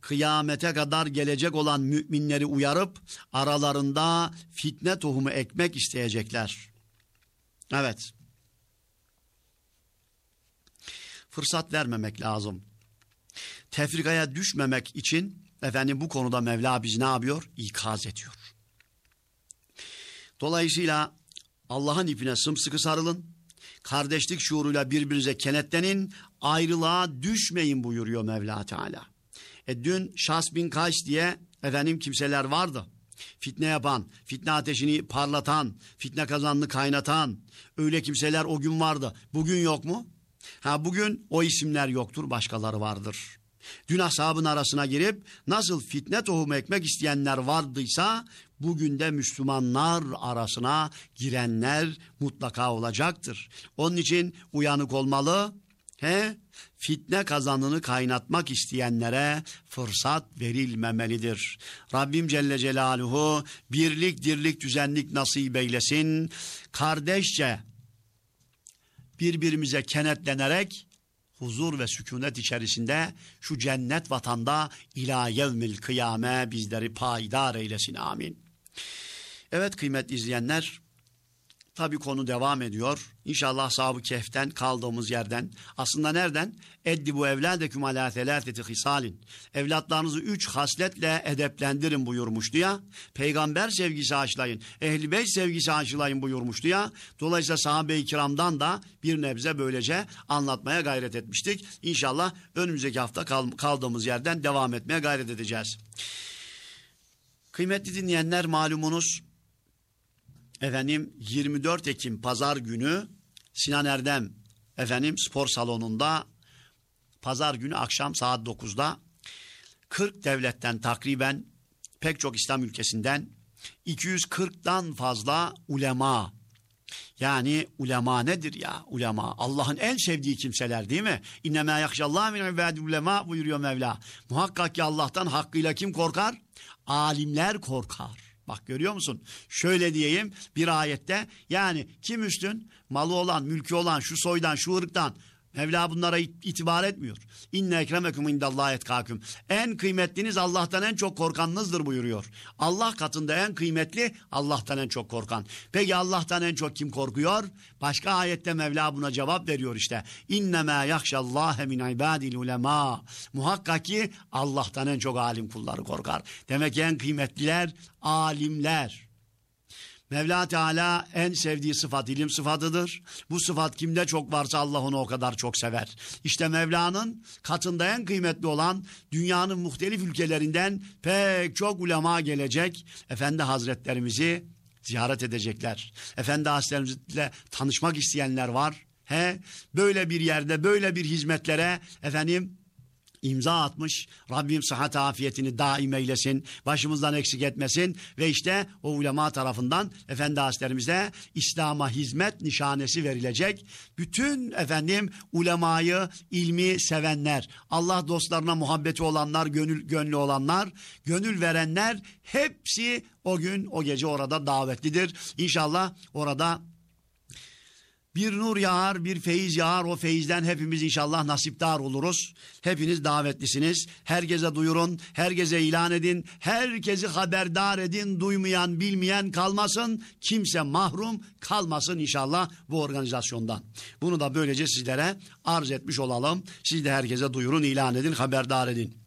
kıyamete kadar gelecek olan müminleri uyarıp aralarında fitne tohumu ekmek isteyecekler. Evet. Fırsat vermemek lazım. Tefrikaya düşmemek için efendim bu konuda Mevla bizi ne yapıyor? İkaz ediyor. Dolayısıyla Allah'ın ipine sımsıkı sarılın. Kardeşlik şuuruyla birbirinize kenetlenin. Ayrılığa düşmeyin buyuruyor Mevla Teala. E dün Şas bin Kays diye efendim kimseler vardı. Fitne yapan, fitne ateşini parlatan, fitne kazanını kaynatan öyle kimseler o gün vardı. Bugün yok mu? Ha bugün o isimler yoktur, başkaları vardır. Dün ashabın arasına girip nasıl fitne tohumu ekmek isteyenler vardıysa bugün de Müslümanlar arasına girenler mutlaka olacaktır. Onun için uyanık olmalı. He? Fitne kazanını kaynatmak isteyenlere fırsat verilmemelidir. Rabbim Celle Celaluhu birlik dirlik düzenlik nasip eylesin. Kardeşçe birbirimize kenetlenerek huzur ve sükunet içerisinde şu cennet vatanda ila yevmil kıyame bizleri payidar eylesin amin. Evet kıymetli izleyenler tabi konu devam ediyor. İnşallah sahabı kehften kaldığımız yerden. Aslında nereden? Eddi bu evladeküm alâ selâseti hisalin. Evlatlarınızı üç hasletle edeplendirin buyurmuştu ya. Peygamber sevgisi aşılayın. Ehl-i Beyt sevgisi aşılayın buyurmuştu ya. Dolayısıyla sahabe-i kiramdan da bir nebze böylece anlatmaya gayret etmiştik. İnşallah önümüzdeki hafta kaldığımız yerden devam etmeye gayret edeceğiz. Kıymetli dinleyenler malumunuz efendim 24 Ekim pazar günü Sinan Erdem efendim spor salonunda pazar günü akşam saat 9'da 40 devletten takriben pek çok İslam ülkesinden 240'dan fazla ulema yani ulema nedir ya? Ulema Allah'ın en sevdiği kimseler değil mi? İnnemâ yakşallâh min ibâdi ulema buyuruyor Mevla. Muhakkak ki Allah'tan hakkıyla kim korkar? Alimler korkar. Bak görüyor musun? Şöyle diyeyim bir ayette yani kim üstün? Malı olan, mülkü olan, şu soydan, şu ırktan Mevla bunlara itibar etmiyor. İnne ekremekum indallahi etkâküm. En kıymetliniz Allah'tan en çok korkanınızdır buyuruyor. Allah katında en kıymetli Allah'tan en çok korkan. Peki Allah'tan en çok kim korkuyor? Başka ayette Mevla buna cevap veriyor işte. İnnemâ yakşallâhe min ibâdil ulemâ. Muhakkak ki Allah'tan en çok alim kulları korkar. Demek ki en kıymetliler alimler. Mevla Teala en sevdiği sıfat ilim sıfatıdır. Bu sıfat kimde çok varsa Allah onu o kadar çok sever. İşte Mevla'nın katında en kıymetli olan dünyanın muhtelif ülkelerinden pek çok ulema gelecek. Efendi Hazretlerimizi ziyaret edecekler. Efendi Hazretlerimizle tanışmak isteyenler var. He, böyle bir yerde böyle bir hizmetlere efendim imza atmış. Rabbim sıhhat afiyetini daim eylesin. Başımızdan eksik etmesin. Ve işte o ulema tarafından Efendi Hazretlerimize İslam'a hizmet nişanesi verilecek. Bütün efendim ulemayı, ilmi sevenler, Allah dostlarına muhabbeti olanlar, gönül gönlü olanlar, gönül verenler hepsi o gün, o gece orada davetlidir. İnşallah orada bir nur yağar, bir feyiz yağar. O feyizden hepimiz inşallah nasipdar oluruz. Hepiniz davetlisiniz. Herkese duyurun, herkese ilan edin. Herkesi haberdar edin. Duymayan, bilmeyen kalmasın. Kimse mahrum kalmasın inşallah bu organizasyondan. Bunu da böylece sizlere arz etmiş olalım. Siz de herkese duyurun, ilan edin, haberdar edin.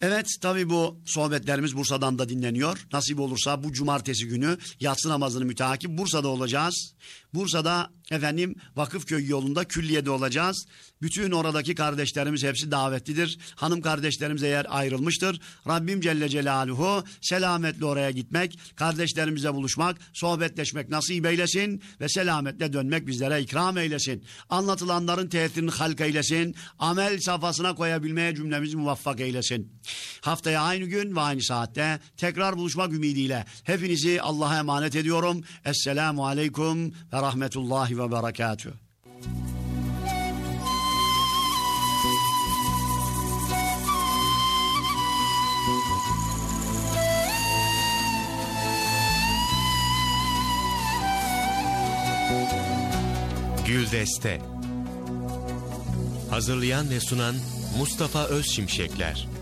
Evet tabi bu sohbetlerimiz Bursa'dan da dinleniyor. Nasip olursa bu cumartesi günü yatsı namazını müteakip Bursa'da olacağız. Bursa'da efendim Vakıfköy yolunda külliyede olacağız. Bütün oradaki kardeşlerimiz hepsi davetlidir. Hanım kardeşlerimiz eğer ayrılmıştır. Rabbim Celle Celaluhu selametle oraya gitmek, kardeşlerimize buluşmak, sohbetleşmek nasip eylesin ve selametle dönmek bizlere ikram eylesin. Anlatılanların tesirini halk eylesin. Amel safhasına koyabilmeye cümlemizi muvaffak eylesin. Haftaya aynı gün ve aynı saatte tekrar buluşmak ümidiyle hepinizi Allah'a emanet ediyorum. Esselamu Aleyküm ve Rahmetullahi ve Berekatüh. Güldeste Hazırlayan ve sunan Mustafa Özşimşekler